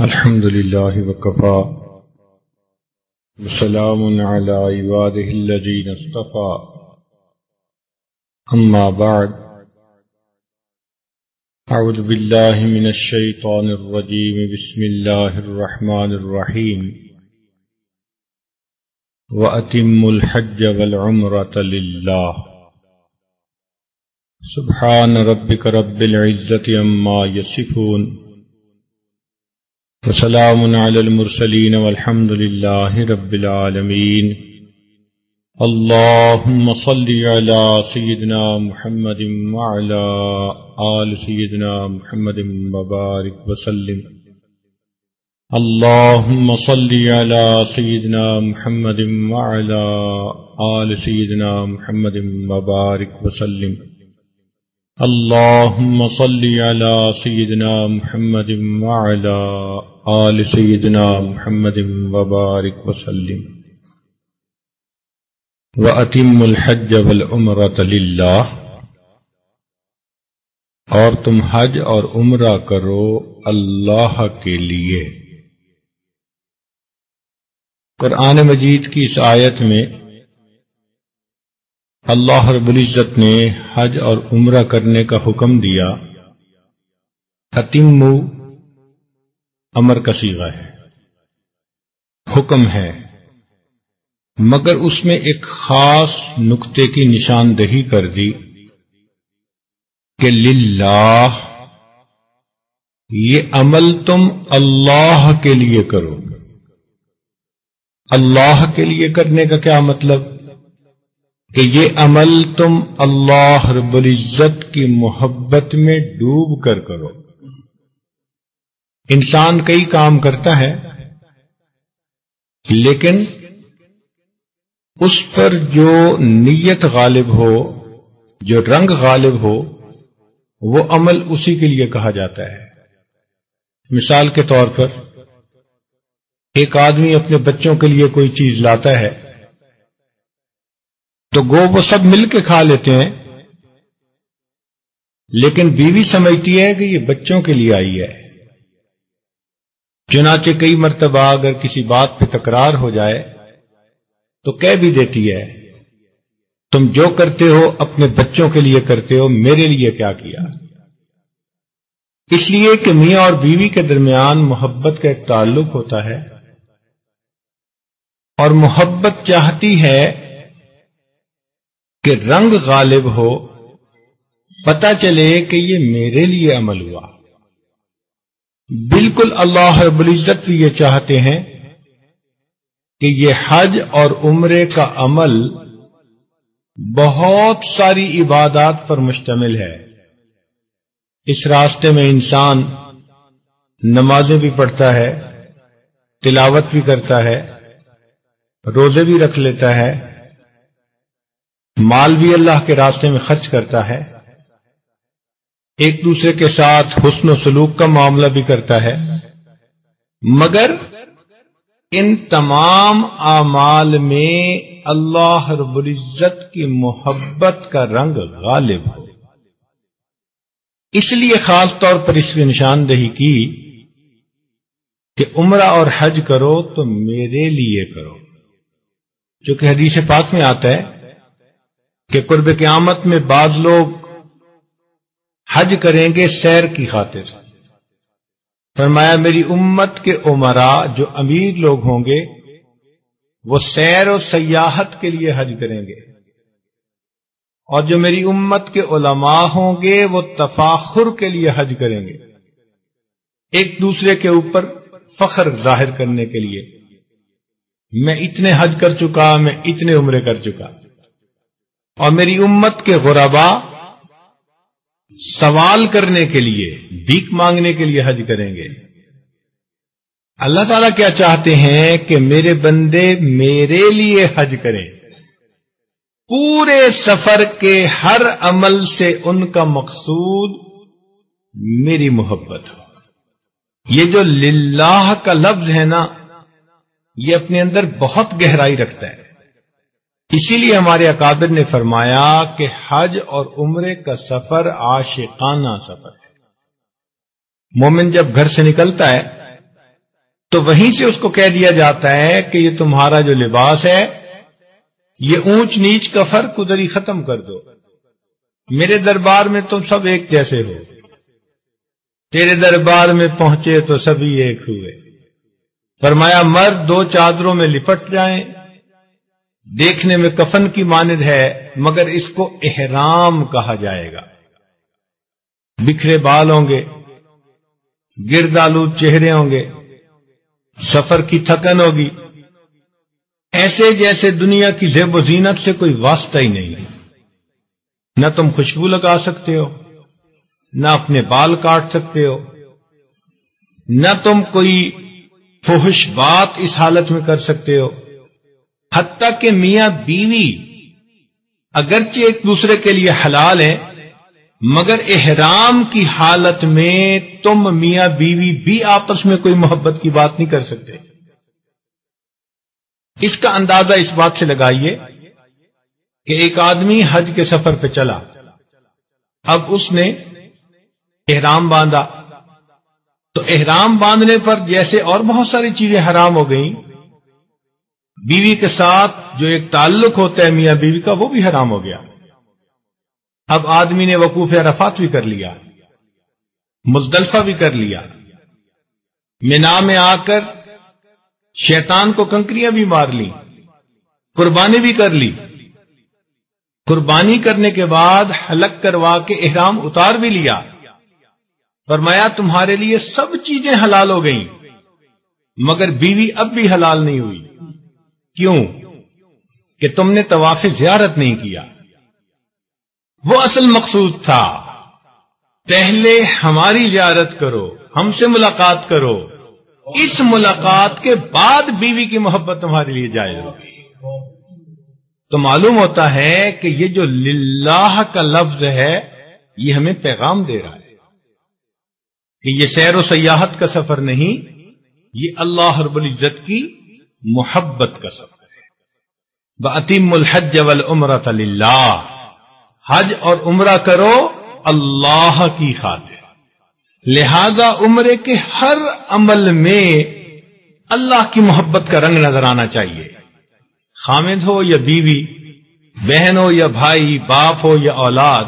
الحمد لله وكفى. وسلام على عباده الذين اصطفى. أما بعد. أعوذ بالله من الشيطان الرجيم. بسم الله الرحمن الرحيم. وأتم الحج والعمرة لله. سبحان ربك رب العزة أما يصفون. وسلام على المرسلين والحمد لله رب العالمين اللهم صل على سيدنا محمد وعلى آل سيدنا محمد مبارك وسلم. اللهم صل على سيدنا محمد وعلى آل سيدنا محمد مبارك وسلم. اللهم صل على سيدنا محمد وعلى آل سيدنا محمد وبارك وسلم. وأتم الحج والعمرة لله. اور تم حج اور عمرہ کرو اللہ کے لیے۔ قرآن مجید کی اس آیت میں اللہ رب العزت نے حج اور عمرہ کرنے کا حکم دیا۔ اتمو امر کا سیغہ ہے۔ حکم ہے۔ مگر اس میں ایک خاص نقطے کی نشاندہی کر دی کہ للہ، یہ عمل تم اللہ کے لیے کرو۔ اللہ کے لیے کرنے کا کیا مطلب؟ کہ یہ عمل تم اللہ رب العزت کی محبت میں ڈوب کر کرو۔ انسان کئی کام کرتا ہے، لیکن اس پر جو نیت غالب ہو، جو رنگ غالب ہو، وہ عمل اسی کے لیے کہا جاتا ہے۔ مثال کے طور پر، ایک آدمی اپنے بچوں کے لیے کوئی چیز لاتا ہے تو گو وہ سب مل کے کھا لیتے ہیں۔ لیکن بیوی سمجھتی ہے کہ یہ بچوں کے لیے آئی ہے۔ چنانچہ کئی مرتبہ اگر کسی بات پہ تکرار ہو جائے تو کہہ بھی دیتی ہے، تم جو کرتے ہو اپنے بچوں کے لیے کرتے ہو، میرے لیے کیا کیا؟ اس لیے کہ میاں اور بیوی کے درمیان محبت کا ایک تعلق ہوتا ہے۔ اور محبت چاہتی ہے کہ رنگ غالب ہو پتا چلے کہ یہ میرے لیے عمل ہوا۔ بالکل اللہ رب العزت بھی یہ چاہتے ہیں کہ یہ حج اور عمرے کا عمل بہت ساری عبادات پر مشتمل ہے۔ اس راستے میں انسان نمازیں بھی پڑھتا ہے، تلاوت بھی کرتا ہے، روزے بھی رکھ لیتا ہے۔ مال بھی اللہ کے راستے میں خرچ کرتا ہے، ایک دوسرے کے ساتھ حسن و سلوک کا معاملہ بھی کرتا ہے، مگر ان تمام اعمال میں اللہ رب العزت کی محبت کا رنگ غالب ہو۔ اس لیے خاص طور پر اس کی نشاندہی کی کہ عمرہ اور حج کرو تو میرے لیے کرو۔ جو کہ حدیث پاک میں آتا ہے کہ قرب قیامت میں بعض لوگ حج کریں گے سیر کی خاطر۔ فرمایا، میری امت کے عمرا جو امیر لوگ ہوں گے، وہ سیر و سیاحت کے لیے حج کریں گے۔ اور جو میری امت کے علماء ہوں گے، وہ تفاخر کے لیے حج کریں گے۔ ایک دوسرے کے اوپر فخر ظاہر کرنے کے لیے۔ میں اتنے حج کر چکا، میں اتنے عمرے کر چکا۔ اور میری امت کے غربا سوال کرنے کے لیے، بھیک مانگنے کے لیے حج کریں گے۔ اللہ تعالیٰ کیا چاہتے ہیں کہ میرے بندے میرے لیے حج کریں۔ پورے سفر کے ہر عمل سے ان کا مقصود میری محبت ہو۔ یہ جو للہ کا لفظ ہے نا، یہ اپنے اندر بہت گہرائی رکھتا ہے۔ اسی لیے ہمارے اکابر نے فرمایا کہ حج اور عمرے کا سفر عاشقانہ سفر ہے۔ مومن جب گھر سے نکلتا ہے تو وہیں سے اس کو کہہ دیا جاتا ہے کہ یہ تمہارا جو لباس ہے، یہ اونچ نیچ کا فرق ادھر ہی ختم کر دو۔ میرے دربار میں تم سب ایک جیسے ہو۔ تیرے دربار میں پہنچے تو سبھی ایک ہوئے۔ فرمایا، مرد دو چادروں میں لپٹ جائیں۔ دیکھنے میں کفن کی ماند ہے، مگر اس کو احرام کہا جائے گا۔ بکھرے بال ہوں گے، گرد چہرے ہوں گے، سفر کی تھکن ہوگی۔ ایسے جیسے دنیا کی زیب و زینت سے کوئی واسطہ ہی نہیں نہ تم خوشبو لگا سکتے ہو، نہ اپنے بال کاٹ سکتے ہو۔ نہ تم کوئی فوہش بات اس حالت میں کر سکتے ہو۔ حتیٰ کہ میاں بیوی اگرچہ ایک دوسرے کے لیے حلال ہے مگر احرام کی حالت میں تم میاں بیوی بھی آپس میں کوئی محبت کی بات نہیں کر سکتے۔ اس کا اندازہ اس بات سے لگائیے کہ ایک آدمی حج کے سفر پہ چلا، اب اس نے احرام باندھا۔ تو احرام باندھنے پر جیسے اور بہت ساری چیزیں حرام ہو گئیں بیوی کے ساتھ جو ایک تعلق ہوتا ہے میاں بیوی کا وہ بھی حرام ہو گیا۔ اب آدمی نے وقوف عرفات بھی کر لیا، مزدلفہ بھی کر لیا۔ مینا میں آ کر شیطان کو کنکریاں بھی مار لی قربانی بھی کر لی قربانی کرنے کے بعد حلق کروا کے احرام اتار بھی لیا۔ فرمایا، تمہارے لیے سب چیزیں حلال ہو گئیں، مگر بیوی اب بھی حلال نہیں ہوئی۔ کیوں کہ تم نے طواف زیارت نہیں کیا؟ وہ اصل مقصود تھا۔ پہلے ہماری زیارت کرو، ہم سے ملاقات کرو۔ اس ملاقات کے بعد بیوی کی محبت تمہارے لیے جائز ہوگی۔ تو معلوم ہوتا ہے کہ یہ جو للہ کا لفظ ہے، یہ ہمیں پیغام دے رہا ہے۔ کہ یہ سیر و سیاحت کا سفر نہیں، یہ اللہ رب العزت کی محبت کا سفر ہے۔ بطیم الحج والعمرۃ اللہ حج اور عمرہ کرو اللہ کی خاطر۔ لہذا عمرے کے ہر عمل میں اللہ کی محبت کا رنگ نظر آنا چاہیے۔ خامد ہو یا بیوی، بہن ہو یا بھائی، باپ ہو یا اولاد،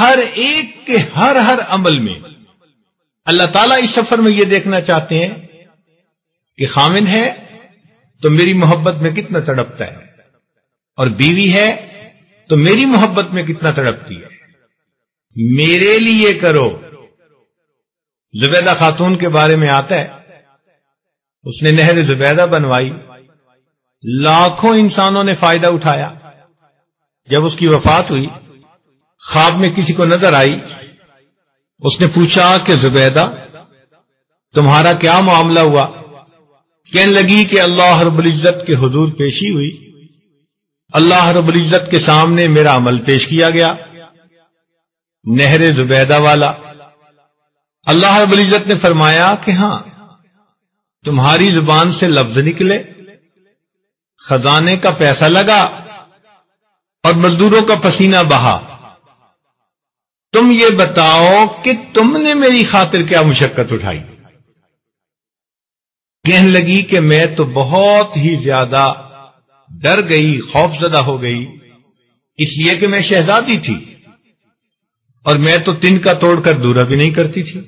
ہر ایک کے ہر ہر عمل میں اللہ تعالیٰ اس سفر میں یہ دیکھنا چاہتے ہیں کہ خامد ہے تو میری محبت میں کتنا تڑپتا ہے؟ اور بیوی ہے تو میری محبت میں کتنا تڑپتی ہے؟ میرے لیے کرو۔ زبیدہ خاتون کے بارے میں آتا ہے۔ اس نے نہر زبیدہ بنوائی۔ لاکھوں انسانوں نے فائدہ اٹھایا۔ جب اس کی وفات ہوئی، خواب میں کسی کو نظر آئی، اس نے پوچھا کہ زبیدہ، تمہارا کیا معاملہ ہوا؟ کہنے لگی کہ اللہ رب العزت کے حضور پیشی ہوئی۔ اللہ رب العزت کے سامنے میرا عمل پیش کیا گیا۔ نہر زبیدہ والا۔ اللہ رب العزت نے فرمایا کہ ہاں تمہاری زبان سے لفظ نکلے۔ خزانے کا پیسہ لگا اور مزدوروں کا پسینہ بہا۔ تم یہ بتاؤ کہ تم نے میری خاطر کیا مشقت اٹھائی۔ کہنے لگی کہ میں تو بہت ہی زیادہ ڈر گئی، خوف زدہ ہو گئی۔ اس لیے کہ میں شہزادی تھی۔ اور میں تو تن کا توڑ کر دورا بھی نہیں کرتی تھی۔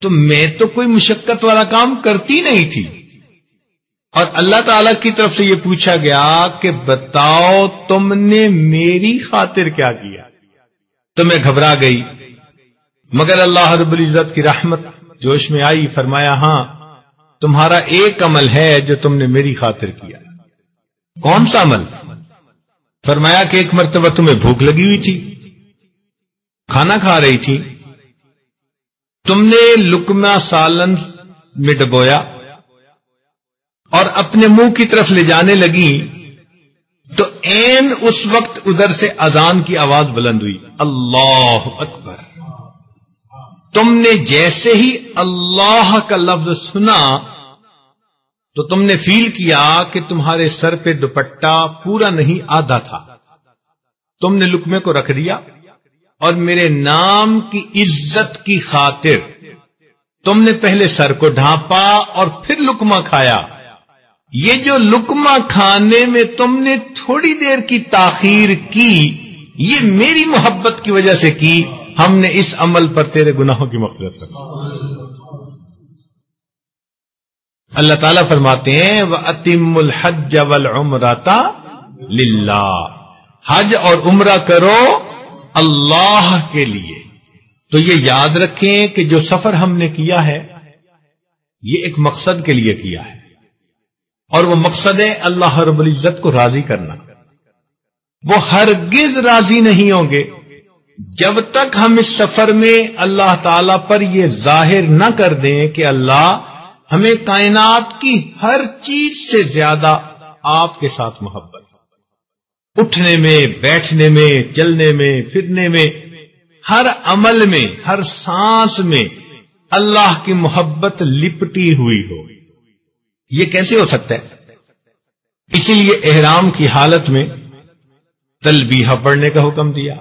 تو میں تو کوئی مشقت والا کام کرتی نہیں تھی۔ اور اللہ تعالی کی طرف سے یہ پوچھا گیا کہ بتاؤ تم نے میری خاطر کیا کیا؟ تو میں گھبرا گئی۔ مگر اللہ رب العزت کی رحمت جوش میں آئی، فرمایا ہاں تمہارا ایک عمل ہے جو تم نے میری خاطر کیا۔ کون سا عمل؟ فرمایا کہ ایک مرتبہ تمہیں بھوک لگی ہوئی تھی، کھانا کھا رہی تھی۔ تم نے لکما سالن میں ڈبویا اور اپنے منہ کی طرف لے جانے لگی، تو این اس وقت ادھر سے اذان کی آواز بلند ہوئی۔ اللہ اکبر۔ تم نے جیسے ہی اللہ کا لفظ سنا تو تم نے فیل کیا کہ تمہارے سر پہ دوپٹہ پورا نہیں آدھا تھا۔ تم نے لکمے کو رکھ دیا اور میرے نام کی عزت کی خاطر تم نے پہلے سر کو ڈھانپا اور پھر لکما کھایا۔ یہ جو لکما کھانے میں تم نے تھوڑی دیر کی تاخیر کی، یہ میری محبت کی وجہ سے کی۔ ہم نے اس عمل پر تیرے گناہوں کی مفرت کر اللہ تعالیٰ فرماتے ہیں وہ اتم الحج عمراتا للہ حج اور عمرہ کرو اللہ کے لیے۔ تو یہ یاد رکھیں کہ جو سفر ہم نے کیا ہے، یہ ایک مقصد کے لیے کیا ہے۔ اور وہ مقصد ہے اللہ رب العزت کو راضی کرنا۔ وہ ہرگز راضی نہیں ہوں گے۔ جب تک ہم اس سفر میں اللہ تعالی پر یہ ظاہر نہ کر دیں کہ اللہ ہمیں کائنات کی ہر چیز سے زیادہ آپ کے ساتھ محبت اٹھنے میں، بیٹھنے میں، چلنے میں، پھرنے میں، ہر عمل میں، ہر سانس میں اللہ کی محبت لپٹی ہوئی ہو۔ یہ کیسے ہو سکتا ہے؟ اسی لیے احرام کی حالت میں تلبیہ پڑھنے کا حکم دیا۔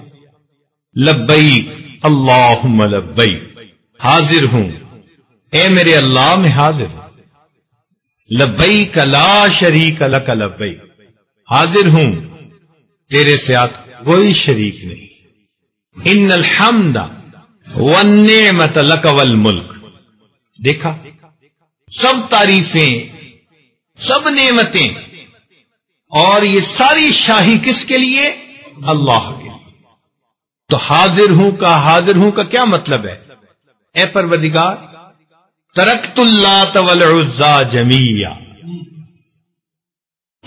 لبئی اللہ لبئی حاضر ہوں۔ اے میرے اللہ میں حاضر۔ ہوں لبئی کا لا شریک لک لبئی حاضر ہوں۔ تیرے ساتھ کوئی شریک نہیں۔ ان الحمد ونعمت لک والملک۔ دیکھا؟ سب تعریفیں، سب نعمتیں۔ اور یہ ساری شاہی کس کے لیے؟ اللہ کے لیے۔ تو حاضر ہوں کا حاضر ہوں کا کیا مطلب ہے؟ اے پروردگار، ترکت اللہ تولعزا جمیا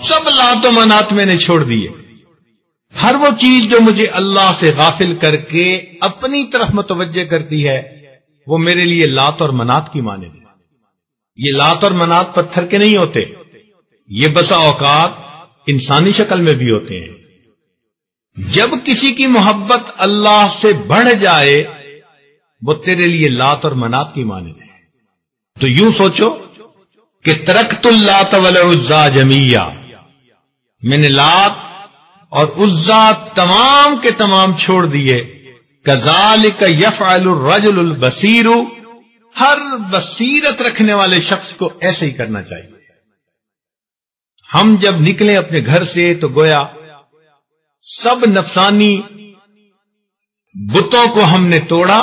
سب لات و منات میں نے چھوڑ دیے۔ ہر وہ چیز جو مجھے اللہ سے غافل کر کے اپنی طرف متوجہ کرتی ہے، وہ میرے لیے لات اور منات کی مانے یہ لات اور منات پتھر کے نہیں ہوتے، یہ بسا اوقات انسانی شکل میں بھی ہوتے ہیں۔ جب کسی کی محبت اللہ سے بڑھ جائے، وہ تیرے لیے لات اور منات کی مانے ہے۔ تو یوں سوچو کہ ترکت اللہ طول عزا جمیا میں نے لات اور عزا تمام کے تمام چھوڑ دیے۔ کزال کا یف الرجل البصیر۔ ہر بصیرت رکھنے والے شخص کو ایسے ہی کرنا چاہیے۔ ہم جب نکلے اپنے گھر سے تو گویا سب نفسانی بتوں کو ہم نے توڑا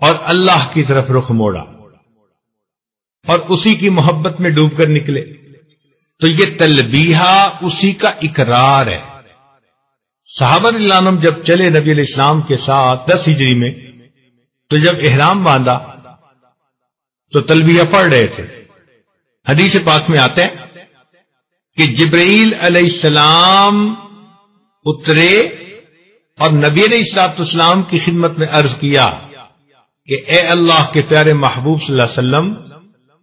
اور اللہ کی طرف رخ موڑا اور اسی کی محبت میں ڈوب کر نکلے۔ تو یہ تلبیہ اسی کا اقرار ہے۔ صحابہ اللہ جب چلے نبی علیہ السلام کے ساتھ دس ہجری میں، تو جب احرام باندھا، تو تلبیہ پڑھ رہے تھے۔ حدیث پاک میں آتے ہیں کہ جبرائیل علیہ السلام اترے اور نبی علیہ السلاط اسلام کی خدمت میں عرض کیا کہ اے اللہ کے پیارے محبوب صلی اللہ علیہ وسلم،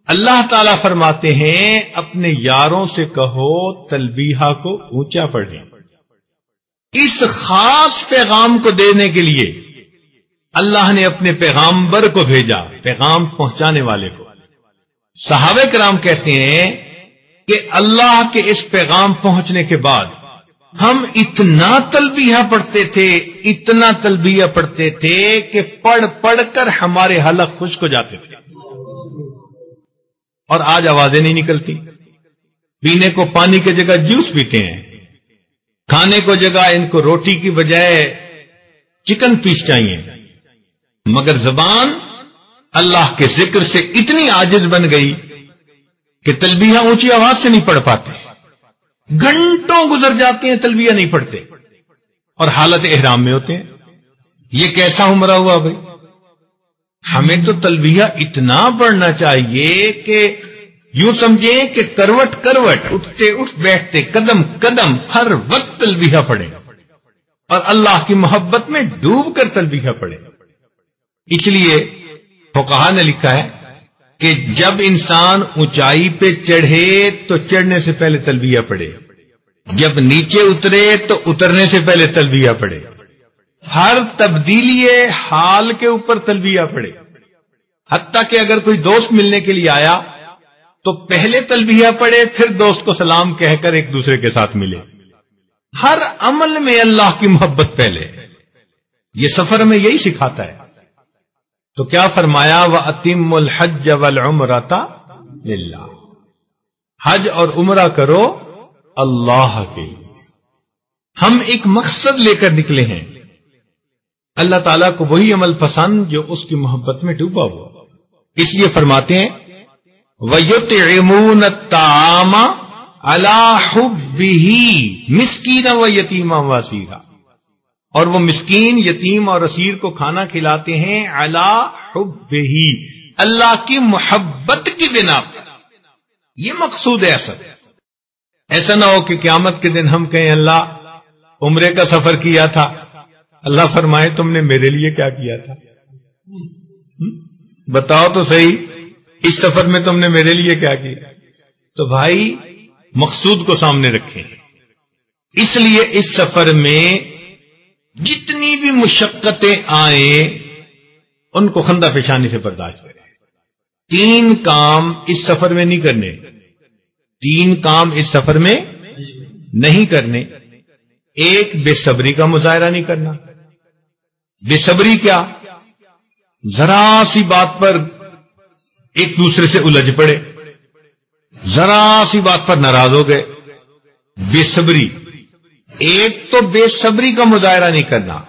اللہ تعالی فرماتے ہیں، اپنے یاروں سے کہو تلبیہ کو اونچا پڑھیں اس خاص پیغام کو دینے کے لیے اللہ نے اپنے پیغامبر کو بھیجا، پیغام پہنچانے والے کو۔ صحابہ کرام کہتے ہیں کہ اللہ کے اس پیغام پہنچنے کے بعد ہم اتنا تلبیہ پڑھتے تھے، اتنا تلبیہ پڑھتے تھے کہ پڑھ پڑھ کر ہمارے حلق خشک ہو جاتے تھے۔ اور آج آوازیں نہیں نکلتی۔ پینے کو پانی کی جگہ جوس پیتے ہیں۔ کھانے کو جگہ ان کو روٹی کی بجائے چکن پیس چاہیے۔ مگر زبان اللہ کے ذکر سے اتنی آجز بن گئی کہ تلبیہ اونچی آواز سے نہیں پڑھ پاتے۔ گھنٹوں گزر جاتے ہیں، تلبیہ نہیں پڑھتے۔ اور حالت احرام میں ہوتے ہیں۔ یہ کیسا عمرہ ہوا بھائی؟ ہمیں تو تلبیہ اتنا پڑھنا چاہیے کہ یوں سمجھیں کہ کروٹ کروٹ، اٹھتے اٹھ، بیٹھتے قدم قدم ہر وقت تلبیہ پڑھے اور اللہ کی محبت میں ڈوب کر تلبیہ پڑھے اس لیے فقہ نے لکھا ہے کہ جب انسان اونچائی پہ چڑھے تو چڑھنے سے پہلے تلبیہ پڑے جب نیچے اترے تو اترنے سے پہلے تلبیہ پڑے ہر تبدیلی حال کے اوپر تلبیہ پڑے حتیٰ کہ اگر کوئی دوست ملنے کے لیے آیا تو پہلے تلبیہ پڑے پھر دوست کو سلام کہہ کر ایک دوسرے کے ساتھ ملے۔ ہر عمل میں اللہ کی محبت پہلے۔ یہ سفر میں یہی سکھاتا ہے۔ تو کیا فرمایا؟ وہ اتیم الحج والعمرتا للہ حج اور عمرہ کرو۔ اللہ کے۔ ہم ایک مقصد لے کر نکلے ہیں۔ اللہ تعالیٰ کو وہی عمل پسند جو اس کی محبت میں ڈوبا ہوا۔ اس لیے فرماتے ہیں ویت امون تام اللہ مسکین و یتیما وسیرا اور وہ مسکین، یتیم اور اسیر کو کھانا کھلاتے ہیں اللہ ہی اللہ کی محبت کی بنا پر۔ یہ مقصود ہے اصل۔ ایسا نہ ہو کہ قیامت کے دن ہم کہیں اللہ، عمرے کا سفر کیا تھا۔ اللہ فرمائے، تم نے میرے لیے کیا کیا تھا؟ بتاؤ تو صحیح، اس سفر میں تم نے میرے لیے کیا کیا؟ تو بھائی، مقصود کو سامنے رکھیں۔ اس لیے اس سفر میں جتنی بھی مشقتیں آئیں، ان کو خندہ پیشانی سے برداشت کریں۔ تین کام اس سفر میں نہیں کرنے۔ تین کام اس سفر میں نہیں کرنے۔ ایک بے صبری کا مظاہرہ نہیں کرنا۔ بے صبری کیا؟ ذرا سی بات پر ایک دوسرے سے الجھ پڑے۔ ذرا سی بات پر ناراض ہو گئے۔ بے صبری۔ ایک تو بے صبری کا مظاہرہ نہیں کرنا۔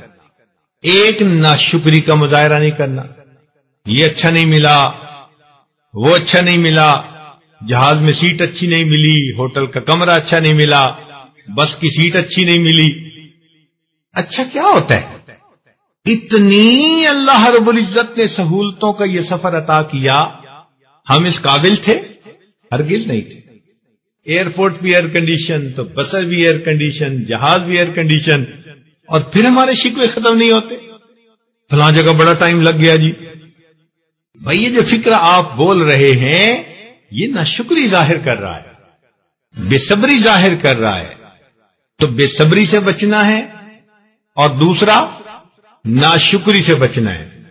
ایک ناشکری کا مظاہرہ نہیں کرنا۔ یہ اچھا نہیں ملا۔ وہ اچھا نہیں ملا۔ جہاز میں سیٹ اچھی نہیں ملی، ہوٹل کا کمرہ اچھا نہیں ملا، بس کی سیٹ اچھی نہیں ملی۔ اچھا کیا ہوتا ہے؟ اتنی اللہ رب العزت نے سہولتوں کا یہ سفر عطا کیا۔ ہم اس قابل تھے؟ ہرگز نہیں تھے۔ ایئرپورٹ بھی ایئر کنڈیشن تو بسر بھی ایئر کنڈیشن جہاز بھی ایئر کنڈیشن اور پھر ہمارے شکوے ختم نہیں ہوتے۔ فلاں جگہ بڑا ٹائم لگ گیا جی۔ بھائی یہ جو فکر آپ بول رہے ہیں یہ نہ شکری ظاہر کر رہا ہے۔ بے صبری ظاہر کر رہا ہے۔ تو بے صبری سے بچنا ہے اور دوسرا ناشکری سے بچنا ہے۔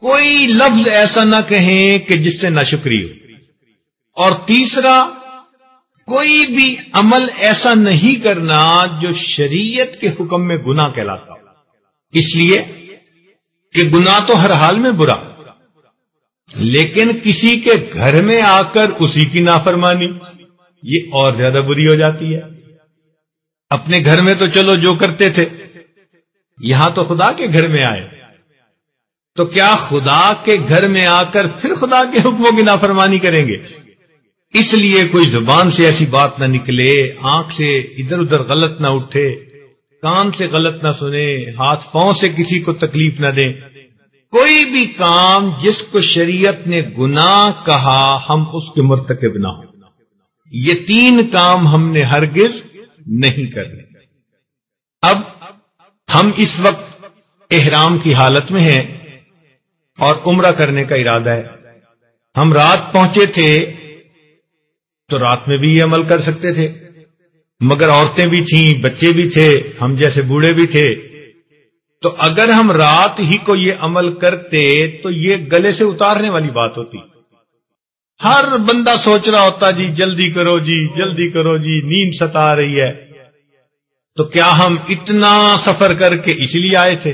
کوئی لفظ ایسا نہ کہیں کہ جس سے ناشکری ہو۔ اور تیسرا، کوئی بھی عمل ایسا نہیں کرنا جو شریعت کے حکم میں گنا کہلاتا ہو۔ اس لیے کہ گنا تو ہر حال میں برا۔ لیکن کسی کے گھر میں آ کر اسی کی نافرمانی، یہ اور زیادہ بری ہو جاتی ہے۔ اپنے گھر میں تو چلو جو کرتے تھے، یہاں تو خدا کے گھر میں آئے۔ تو کیا خدا کے گھر میں آ کر پھر خدا کے حکموں کی نافرمانی کریں گے؟ اس لیے کوئی زبان سے ایسی بات نہ نکلے، آنکھ سے ادھر ادھر غلط نہ اٹھے، کان سے غلط نہ سنے، ہاتھ پاؤں سے کسی کو تکلیف نہ دیں۔ کوئی بھی کام جس کو شریعت نے گناہ کہا، ہم اس کے مرتکب نہ ہو یہ تین کام ہم نے ہرگز نہیں کرنے۔ اب ہم اس وقت احرام کی حالت میں ہیں اور عمرہ کرنے کا ارادہ ہے۔ ہم رات پہنچے تھے تو رات میں بھی یہ عمل کر سکتے تھے، مگر عورتیں بھی تھیں، بچے بھی تھے، ہم جیسے بوڑھے بھی تھے۔ تو اگر ہم رات ہی کو یہ عمل کرتے تو یہ گلے سے اتارنے والی بات ہوتی۔ ہر بندہ سوچ رہا ہوتا جی جلدی کرو جی جلدی کرو جی نیند ستا رہی ہے۔ تو کیا ہم اتنا سفر کر کے اس لیے آئے تھے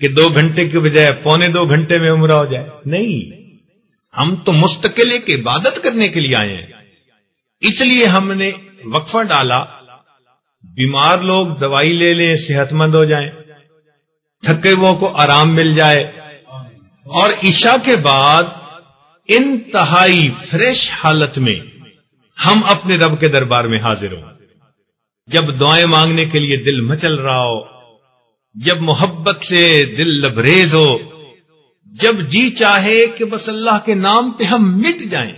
کہ دو گھنٹے کے بجائے پونے دو گھنٹے میں عمرہ ہو جائے؟ نہیں۔ ہم تو مستقل ایک عبادت کرنے کے لیے آئے ہیں۔ اس لیے ہم نے وقفہ ڈالا۔ بیمار لوگ دوائی لے لیں صحت مند ہو جائیں۔ تھکے وہ کو آرام مل جائے۔ اور عشاء کے بعد انتہائی فریش حالت میں ہم اپنے رب کے دربار میں حاضر ہوں۔ جب دعائیں مانگنے کے لیے دل مچل رہا ہو، جب محبت سے دل لبریز ہو، جب جی چاہے کہ بس اللہ کے نام پہ ہم مٹ جائیں،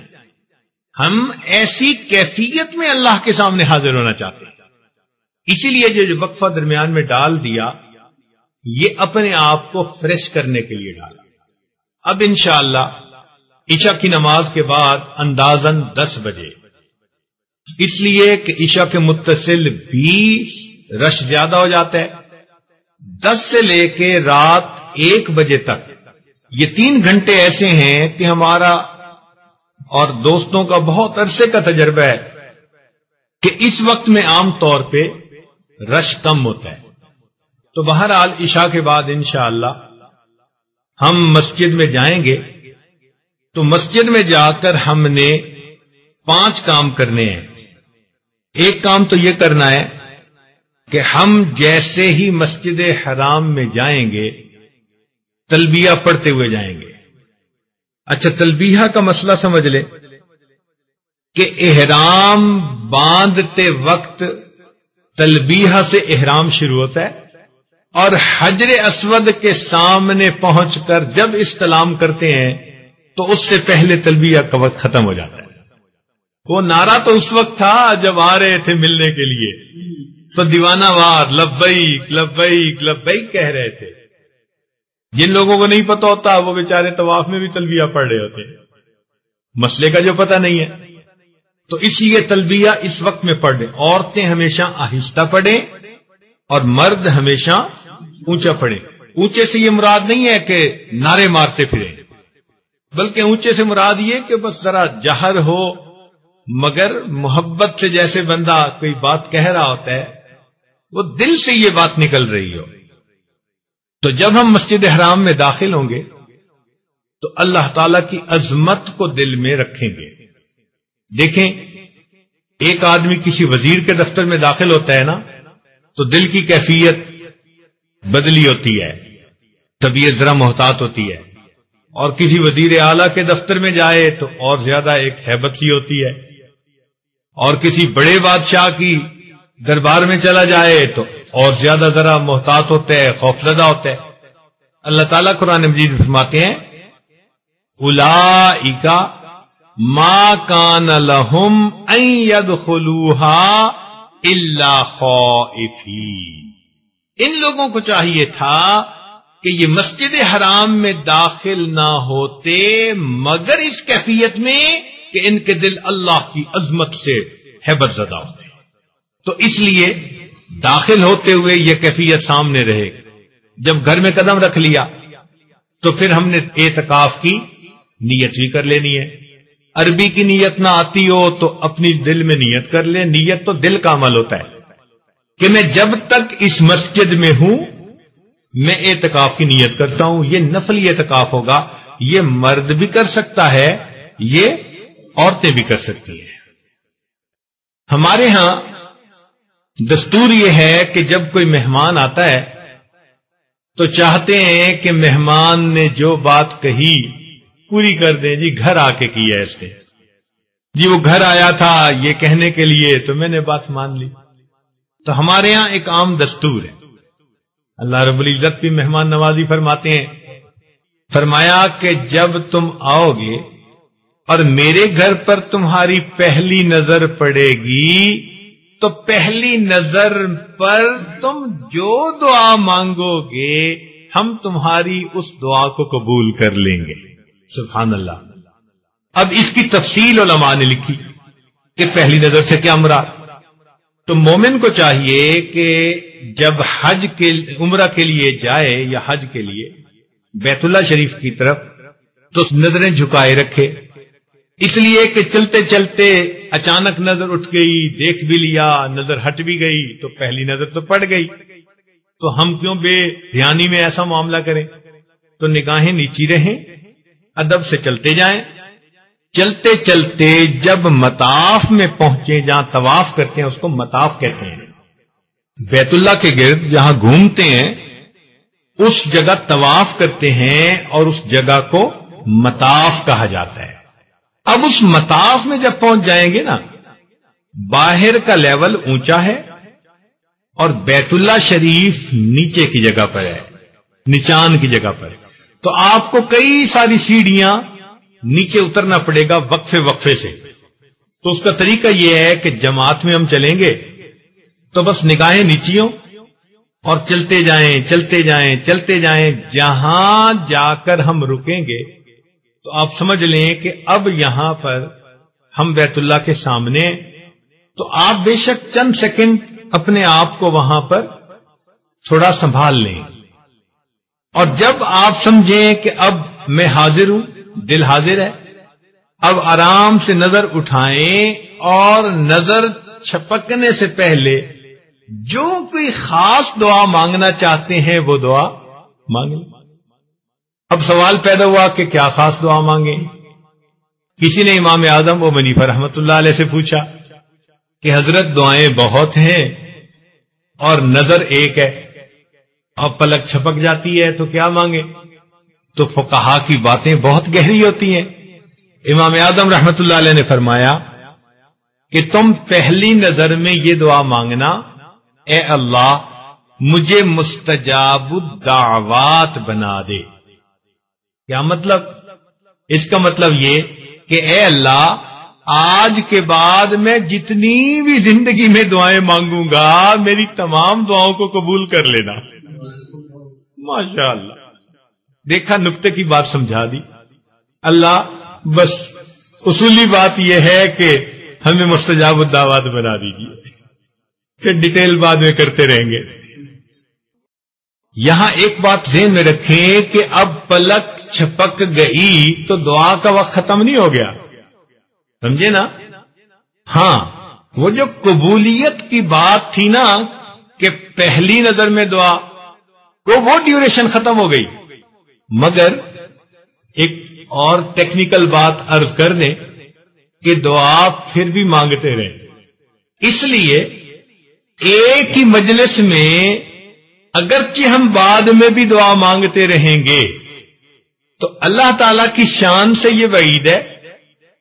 ہم ایسی کیفیت میں اللہ کے سامنے حاضر ہونا چاہتے ہیں۔ اسی لیے جو وقفہ درمیان میں ڈال دیا یہ اپنے آپ کو فریش کرنے کے لیے ڈالا۔ اب انشاءاللہ اللہ عشا کی نماز کے بعد اندازن دس بجے۔ اس لیے کہ عشا کے متصل بیس رش زیادہ ہو جاتا ہے۔ دس سے لے کے رات ایک بجے تک۔ یہ تین گھنٹے ایسے ہیں کہ ہمارا اور دوستوں کا بہت عرصے کا تجربہ ہے کہ اس وقت میں عام طور پہ رش کم ہوتا ہے۔ تو بہرحال عشاء کے بعد انشاءاللہ ہم مسجد میں جائیں گے۔ تو مسجد میں جا کر ہم نے پانچ کام کرنے ہیں۔ ایک کام تو یہ کرنا ہے کہ ہم جیسے ہی مسجد حرام میں جائیں گے، تلبیہ پڑھتے ہوئے جائیں گے۔ اچھا تلبیہ کا مسئلہ سمجھ لے کہ احرام باندھتے وقت تلبیہ سے احرام شروع ہوتا ہے۔ اور حجر اسود کے سامنے پہنچ کر جب استلام کرتے ہیں تو اس سے پہلے تلبیہ کا وقت ختم ہو جاتا ہے۔ وہ نعرہ تو اس وقت تھا جب آ رہے تھے ملنے کے لیے۔ تو دیوانہ وار لبئی لبئی لبئی کہہ رہے تھے۔ جن لوگوں کو نہیں پتا ہوتا، وہ بیچارے طواف میں بھی تلبیہ پڑھ رہے ہوتے۔ مسئلے کا جو پتہ نہیں ہے۔ تو اس لیے تلبیہ اس وقت میں پڑھ لیں عورتیں ہمیشہ آہستہ پڑھیں اور مرد ہمیشہ اونچا پڑھیں اونچے سے یہ مراد نہیں ہے کہ نعرے مارتے پھریں۔ بلکہ اونچے سے مراد یہ کہ بس ذرا جہر ہو، مگر محبت سے جیسے بندہ کوئی بات کہہ رہا ہوتا ہے، وہ دل سے یہ بات نکل رہی ہو۔ تو جب ہم مسجد حرام میں داخل ہوں گے، تو اللہ تعالی کی عظمت کو دل میں رکھیں گے۔ دیکھیں، ایک آدمی کسی وزیر کے دفتر میں داخل ہوتا ہے نا، تو دل کی کیفیت بدلی ہوتی ہے، طبیعت ذرا محتاط ہوتی ہے۔ اور کسی وزیر اعلی کے دفتر میں جائے تو اور زیادہ ایک حیبت سی ہوتی ہے۔ اور کسی بڑے بادشاہ کی دربار میں چلا جائے تو اور زیادہ ذرا محتاط ہوتا ہے خوفزدہ ہوتا ہے اللہ تعالیٰ قرآن مجید فرماتے ہیں الا ماں کان لہم ید خلوہا اللہ ان لوگوں کو چاہیے تھا کہ یہ مسجد حرام میں داخل نہ ہوتے، مگر اس کیفیت میں کہ ان کے دل اللہ کی عظمت سے حیبت زدہ ہوتے۔ تو اس لیے داخل ہوتے ہوئے یہ کیفیت سامنے رہے۔ جب گھر میں قدم رکھ لیا، تو پھر ہم نے اعتکاف کی، نیت بھی کر لینی ہے۔ عربی کی نیت نہ آتی ہو تو اپنی دل میں نیت کر لیں، نیت تو دل کا عمل ہوتا ہے۔ کہ میں جب تک اس مسجد میں ہوں، میں اعتکاف کی نیت کرتا ہوں، یہ نفلی اعتکاف ہوگا، یہ مرد بھی کر سکتا ہے، یہ عورتیں بھی کر سکتی ہیں۔ ہمارے ہاں دستور یہ ہے کہ جب کوئی مہمان آتا ہے، تو چاہتے ہیں کہ مہمان نے جو بات کہی پوری کر دیں۔ جی گھر آ کے کی ہے اس نے۔ جی وہ گھر آیا تھا یہ کہنے کے لیے، تو میں نے بات مان لی۔ تو ہمارے ہاں ایک عام دستور ہے۔ اللہ رب العزت بھی مہمان نوازی فرماتے ہیں۔ فرمایا کہ جب تم آؤ گے اور میرے گھر پر تمہاری پہلی نظر پڑے گی، تو پہلی نظر پر تم جو دعا مانگو گے، ہم تمہاری اس دعا کو قبول کر لیں گے۔ سبحان اللہ۔ اب اس کی تفصیل علماء نے لکھی کہ پہلی نظر سے کیا مراد۔ تو مومن کو چاہیے کہ جب حج کے عمرہ کے لیے جائے یا حج کے لیے بیت اللہ شریف کی طرف، تو نظریں جھکائے رکھے۔ اس لیے کہ چلتے چلتے اچانک نظر اٹھ گئی، دیکھ بھی لیا، نظر ہٹ بھی گئی، تو پہلی نظر تو پڑ گئی۔ تو ہم کیوں بے دھیانی میں ایسا معاملہ کریں؟ تو نگاہیں نیچی رہیں، ادب سے چلتے جائیں۔ چلتے چلتے جب متاف میں پہنچے جہاں طواف کرتے ہیں، اس کو متاف کہتے ہیں۔ بیت اللہ کے گرد جہاں گھومتے ہیں، اس جگہ طواف کرتے ہیں اور اس جگہ کو متاف کہا جاتا ہے۔ اب اس متاف میں جب پہنچ جائیں گے نا، باہر کا لیول اونچا ہے اور بیت اللہ شریف نیچے کی جگہ پر ہے نچان کی جگہ پر۔ تو آپ کو کئی ساری سیڑھیاں نیچے اترنا پڑے گا وقفے وقفے سے۔ تو اس کا طریقہ یہ ہے کہ جماعت میں ہم چلیں گے تو بس نگاہیں نیچیوں اور چلتے جائیں چلتے جائیں چلتے جائیں۔ جہاں جا کر ہم رکیں گے تو آپ سمجھ لیں کہ اب یہاں پر ہم بیت اللہ کے سامنے تو آپ بے شک چند سیکنڈ اپنے آپ کو وہاں پر تھوڑا سنبھال لیں۔ اور جب آپ سمجھیں کہ اب میں حاضر ہوں دل حاضر ہے۔ اب آرام سے نظر اٹھائیں اور نظر چھپکنے سے پہلے جو کوئی خاص دعا مانگنا چاہتے ہیں وہ دعا مانگ لیں۔ اب سوال پیدا ہوا کہ کیا خاص دعا مانگے کسی نے امام اعظم و منیفہ رحمت اللہ علیہ سے پوچھا کہ حضرت دعائیں بہت ہیں اور نظر ایک ہے اور پلک چھپک جاتی ہے تو کیا مانگے تو فقہا کی باتیں بہت گہری ہوتی ہیں۔ امام اعظم رحمت اللہ علیہ نے فرمایا کہ تم پہلی نظر میں یہ دعا مانگنا، اے اللہ، مجھے مستجاب الدعوات بنا دے۔ کیا مطلب؟ اس کا مطلب یہ کہ اے اللہ، آج کے بعد میں جتنی بھی زندگی میں دعائیں مانگوں گا، میری تمام دعاؤں کو قبول کر لینا۔ ماشاء اللہ دیکھا نقطے کی بات سمجھا دی۔ اللہ، بس اصولی بات یہ ہے کہ ہمیں مستجاب الدعوات بنا دیجیے پھر ڈیٹیل بعد میں کرتے رہیں گے۔ یہاں ایک بات ذہن میں رکھیں کہ اب پلک چھپک گئی تو دعا کا وقت ختم نہیں ہو گیا۔ سمجھے نا؟ ہاں وہ جو قبولیت کی بات تھی نا کہ پہلی نظر میں دعا تو وہ ڈیوریشن ختم ہو گئی۔ مگر ایک اور ٹیکنیکل بات ارض کر دیں کہ دعا پھر بھی مانگتے رہے۔ اس لیے ایک ہی مجلس میں اگرچہ ہم بعد میں بھی دعا مانگتے رہیں گے، تو اللہ تعالی کی شان سے یہ وعید ہے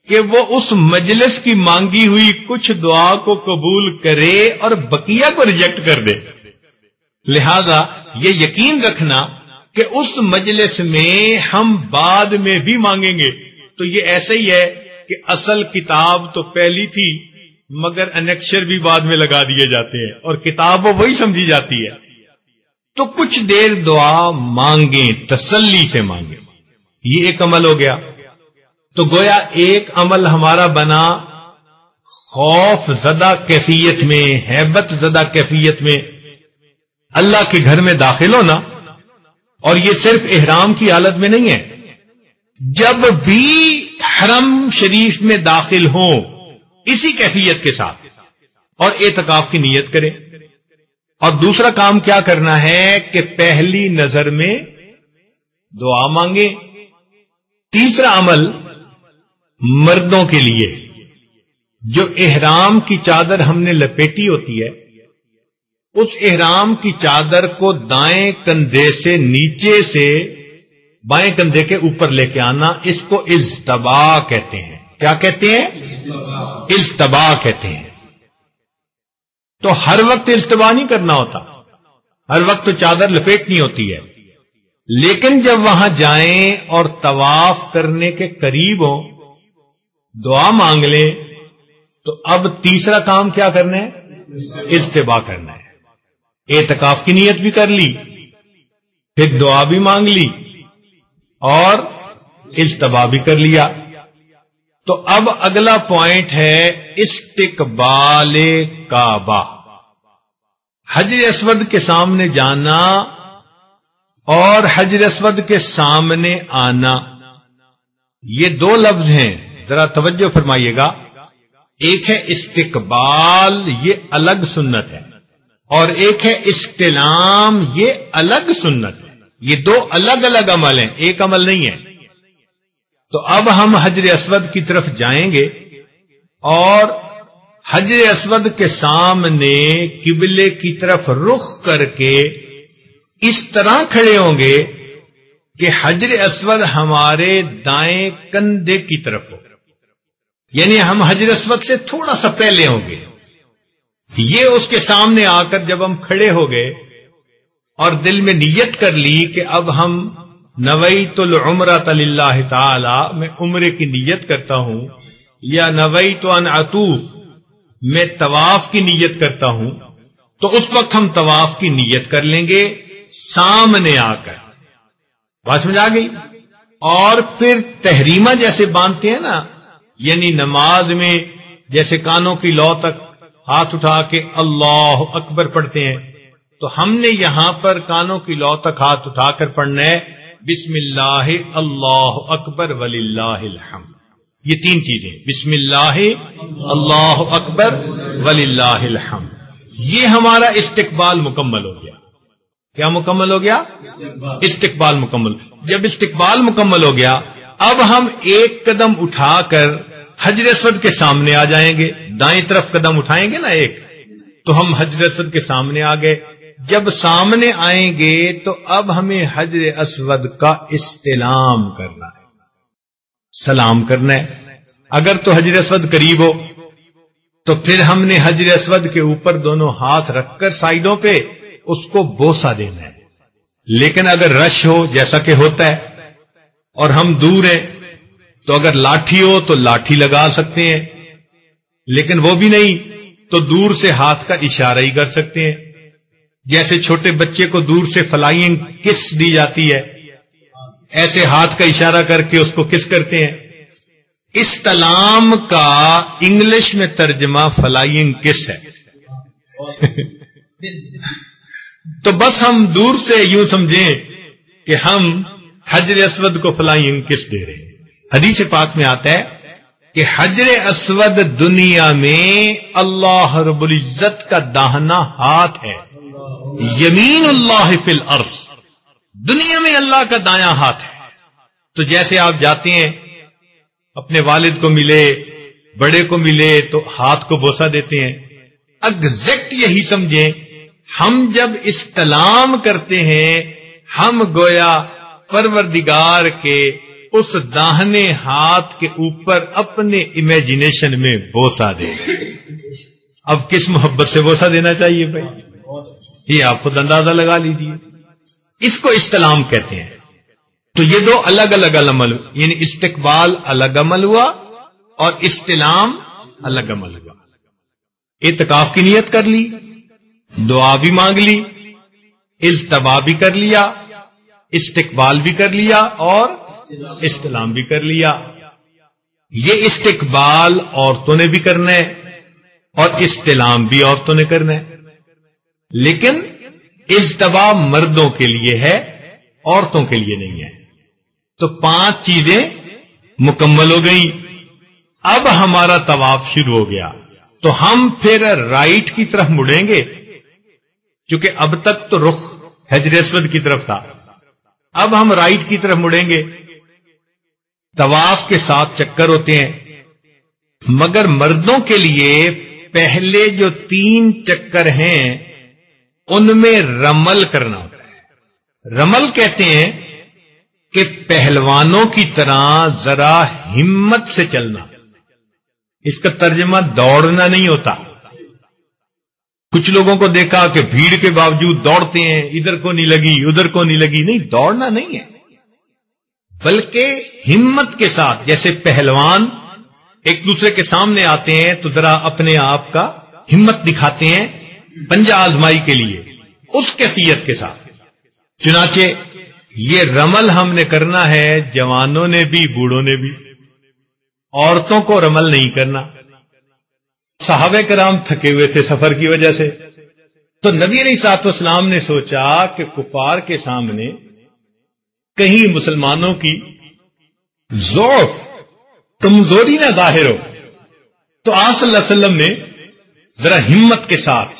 کہ وہ اس مجلس کی مانگی ہوئی کچھ دعا کو قبول کرے اور بقیہ کو ریجیکٹ کر دے۔ لہذا یہ یقین رکھنا کہ اس مجلس میں ہم بعد میں بھی مانگیں گے۔ تو یہ ایسا ہی ہے کہ اصل کتاب تو پہلی تھی، مگر انیکشر بھی بعد میں لگا دیے جاتے ہیں اور کتاب وہ وہی سمجھی جاتی ہے۔ تو کچھ دیر دعا مانگیں، تسلی سے مانگیں۔ یہ ایک عمل ہو گیا۔ تو گویا ایک عمل ہمارا بنا خوف زدہ کیفیت میں ہیبت زدہ کیفیت میں۔ اللہ کے گھر میں داخل ہونا۔ اور یہ صرف احرام کی حالت میں نہیں ہے۔ جب بھی حرم شریف میں داخل ہوں، اسی کیفیت کے ساتھ اور اعتکاف کی نیت کریں۔ اور دوسرا کام کیا کرنا ہے کہ پہلی نظر میں دعا مانگے تیسرا عمل مردوں کے لیے، جو احرام کی چادر ہم نے لپیٹی ہوتی ہے اس احرام کی چادر کو دائیں کندھے سے نیچے سے بائیں کندھے کے اوپر لے کے آنا، اس کو التبا کہتے ہیں۔ کیا کہتے ہیں؟ التبا کہتے ہیں۔ تو ہر وقت التبا نہیں کرنا ہوتا۔ ہر وقت تو چادر لپیٹنی ہوتی ہے۔ لیکن جب وہاں جائیں اور طواف کرنے کے قریب ہوں، دعا مانگ لیں، تو اب تیسرا کام کیا کرنا ہے؟ اجتبا کرنا ہے۔ اعتکاف کی نیت بھی کر لی، پھر دعا بھی مانگ لی اور اجتبا بھی کر لیا۔ تو اب اگلا پوائنٹ ہے استقبال کعبہ۔ حجر اسود کے سامنے جانا اور حجر اسود کے سامنے آنا۔ یہ دو لفظ ہیں۔ ذرا توجہ فرمائیے گا۔ ایک ہے استقبال، یہ الگ سنت ہے۔ اور ایک ہے استلام، یہ الگ سنت ہے۔ یہ دو الگ الگ عمل ہیں، ایک عمل نہیں ہے۔ تو اب ہم حجر اسود کی طرف جائیں گے اور حجر اسود کے سامنے قبلے کی طرف رخ کر کے اس طرح کھڑے ہوں گے کہ حجر اسود ہمارے دائیں کندھے کی طرف ہو۔ یعنی ہم حجر اسود سے تھوڑا سا پہلے ہوں گے۔ یہ اس کے سامنے آ کر جب ہم کھڑے ہو گئے اور دل میں نیت کر لی کہ اب ہم نوئی تو عمرت اللہ تعالی، میں عمرے کی نیت کرتا ہوں، یا نوئی تو ان اطوف میں طواف کی نیت کرتا ہوں، تو اس وقت ہم طواف کی نیت کر لیں گے سامنے آ کر۔ بات سمجھ آ گئی؟ اور پھر تحریمہ جیسے باندھتے ہیں نا یعنی نماز میں جیسے کانوں کی لو تک ہاتھ اٹھا کے اللہ اکبر پڑھتے ہیں۔ تو ہم نے یہاں پر کانوں کی لو تک ہاتھ اٹھا کر پڑھنا ہے۔ بسم اللہ اللہ اکبر ولی اللہ الحمد۔ یہ تین چیزیں۔ بسم اللہ اللہ اکبر ولی اللہ الحمد۔ یہ ہمارا استقبال مکمل ہو گیا۔ کیا مکمل ہو گیا؟ استقبال مکمل۔ جب استقبال مکمل ہو گیا، اب ہم ایک قدم اٹھا کر حجر اسود کے سامنے آ جائیں گے۔ دائیں طرف قدم اٹھائیں گے نا ایک؟ تو ہم حجر اسود کے سامنے آ گئے۔ جب سامنے آئیں گے تو اب ہمیں حجر اسود کا استلام کرنا ہے۔ سلام کرنا ہے۔ اگر تو حجر اسود قریب ہو، تو پھر ہم نے حجر اسود کے اوپر دونوں ہاتھ رکھ کر سائڈوں پہ اس کو بوسا دینا ہے۔ لیکن اگر رش ہو، جیسا کہ ہوتا ہے، اور ہم دور ہیں تو اگر لاٹھی ہو تو لاٹھی لگا سکتے ہیں۔ لیکن وہ بھی نہیں، تو دور سے ہاتھ کا اشارہ ہی کر سکتے ہیں۔ جیسے چھوٹے بچے کو دور سے فلائنگ کس دی جاتی ہے، ایسے ہاتھ کا اشارہ کر کے اس کو کس کرتے ہیں۔ استلام کا انگلش میں ترجمہ فلائنگ کس ہے؟ تو بس ہم دور سے یوں سمجھیں کہ ہم حجر اسود کو فلائنگ کس دے رہے ہیں۔ حدیث پاک میں آتا ہے کہ حجر اسود دنیا میں اللہ رب العزت کا داہنا ہاتھ ہے۔ یمین اللہ فی الارض، دنیا میں اللہ کا دایاں ہاتھ ہے۔ تو جیسے آپ جاتے ہیں، اپنے والد کو ملے، بڑے کو ملے، تو ہاتھ کو بوسا دیتے ہیں۔ اگزیکٹ یہی سمجھیں، ہم جب استلام کرتے ہیں، ہم گویا پروردگار کے اس داہنے ہاتھ کے اوپر اپنے امیجنیشن میں بوسا دے اب کس محبت سے بوسا دینا چاہیے بھائی؟ یہ آپ خود اندازہ لگا لیجیے اس کو استلام کہتے ہیں۔ تو یہ دو الگ الگ عمل یعنی استقبال الگ عمل ہوا اور استلام الگ عمل ہوا۔ اتکاف کی نیت کر لی، دعا بھی مانگ لی التبا بھی کر لیا، استقبال بھی کر لیا اور استلام بھی کر لیا۔ یہ استقبال عورتوں نے بھی کرنا ہے اور استلام بھی عورتوں نے کرنا ہے۔ لیکن استبا مردوں کے لیے ہے، عورتوں کے لیے نہیں ہے۔ تو پانچ چیزیں مکمل ہو گئی اب ہمارا طواف شروع ہو گیا۔ تو ہم پھر رائٹ کی طرف مڑیں گے۔ کیونکہ اب تک تو رخ حجر اسود کی طرف تھا۔ اب ہم رائٹ کی طرف مڑیں گے۔ طواف کے ساتھ چکر ہوتے ہیں۔ مگر مردوں کے لیے پہلے جو تین چکر ہیں، ان میں رمل کرنا ہوتا ہے۔ رمل کہتے ہیں کہ پہلوانوں کی طرح ذرا ہمت سے چلنا۔ اس کا ترجمہ دوڑنا نہیں ہوتا۔ کچھ لوگوں کو دیکھا کہ بھیڑ کے باوجود دوڑتے ہیں، ادھر کو نہیں لگی، ادھر کو نہیں لگی۔ نہیں، دوڑنا نہیں ہے۔ بلکہ ہمت کے ساتھ، جیسے پہلوان ایک دوسرے کے سامنے آتے ہیں تو ذرا اپنے آپ کا ہمت دکھاتے ہیں پنجا آزمائی کے لیے، اس کیفیت کے ساتھ۔ چنانچہ یہ رمل ہم نے کرنا ہے، جوانوں نے بھی، بوڑھوں نے بھی۔ عورتوں کو رمل نہیں کرنا۔ صحابہ کرام تھکے ہوئے تھے سفر کی وجہ سے۔ تو نبی علیہ سات اسلام نے سوچا کہ کفار کے سامنے کہیں مسلمانوں کی ذوف کمزوری نہ ظاہر ہو۔ تو آپ صلی اللہ علیہ وسلم نے ذرا ہمت کے ساتھ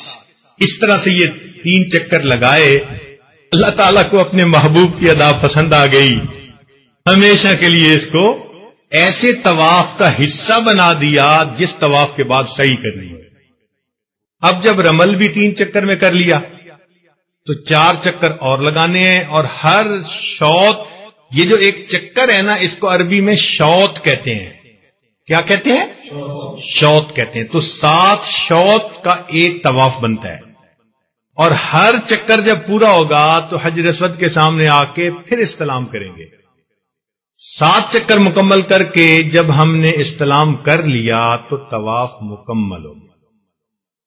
اس طرح سے یہ تین چکر لگائے۔ اللہ تعالیٰ کو اپنے محبوب کی ادا پسند آ گئی۔ ہمیشہ کے لیے اس کو ایسے طواف کا حصہ بنا دیا جس طواف کے بعد صحیح کر لی اب جب رمل بھی تین چکر میں کر لیا۔ تو چار چکر اور لگانے ہیں اور ہر شوت، یہ جو ایک چکر ہے نا، اس کو عربی میں شوت کہتے ہیں۔ کیا کہتے ہیں؟ شوت کہتے ہیں۔ تو سات شوت کا ایک طواف بنتا ہے۔ اور ہر چکر جب پورا ہوگا، تو حجر اسود کے سامنے آ کے پھر استلام کریں گے۔ سات چکر مکمل کر کے جب ہم نے استلام کر لیا، تو طواف مکمل ہو۔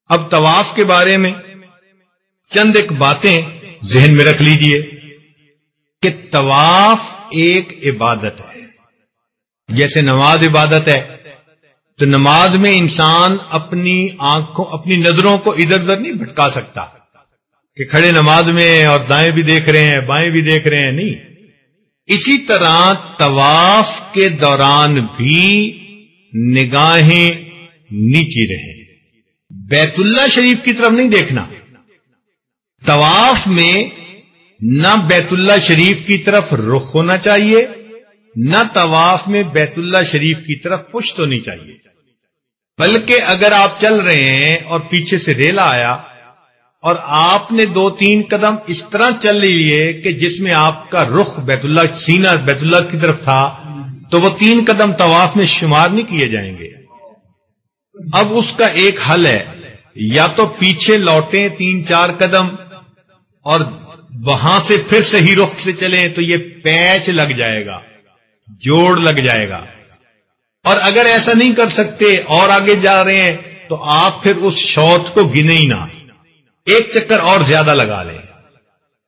اب طواف کے بارے میں چند ایک باتیں ذہن میں رکھ لیجیے کہ طواف ایک عبادت ہے۔ جیسے نماز عبادت ہے، تو نماز میں انسان اپنی آنکھوں، اپنی نظروں کو ادھر ادھر نہیں بھٹکا سکتا کہ کھڑے نماز میں اور دائیں بھی دیکھ رہے ہیں، بائیں بھی دیکھ رہے ہیں، نہیں۔ اسی طرح طواف کے دوران بھی نگاہیں نیچی رہیں۔ بیت اللہ شریف کی طرف نہیں دیکھنا۔ طواف میں نہ بیت اللہ شریف کی طرف رخ ہونا چاہیے، نہ طواف میں بیت اللہ شریف کی طرف پشت ہونی چاہیے۔ بلکہ اگر آپ چل رہے ہیں اور پیچھے سے ریلا آیا اور آپ نے دو تین قدم اس طرح چل لیے کہ جس میں آپ کا رخ بیت اللہ سینہ بیت اللہ کی طرف تھا، تو وہ تین قدم طواف میں شمار نہیں کیے جائیں گے۔ اب اس کا ایک حل ہے، یا تو پیچھے لوٹیں تین چار قدم اور وہاں سے پھر صحیح رخ سے چلیں تو یہ پیچ لگ جائے گا، جوڑ لگ جائے گا۔ اور اگر ایسا نہیں کر سکتے اور آگے جا رہے ہیں تو آپ پھر اس شوت کو گنے ہی نہ۔ ایک چکر اور زیادہ لگا لیں۔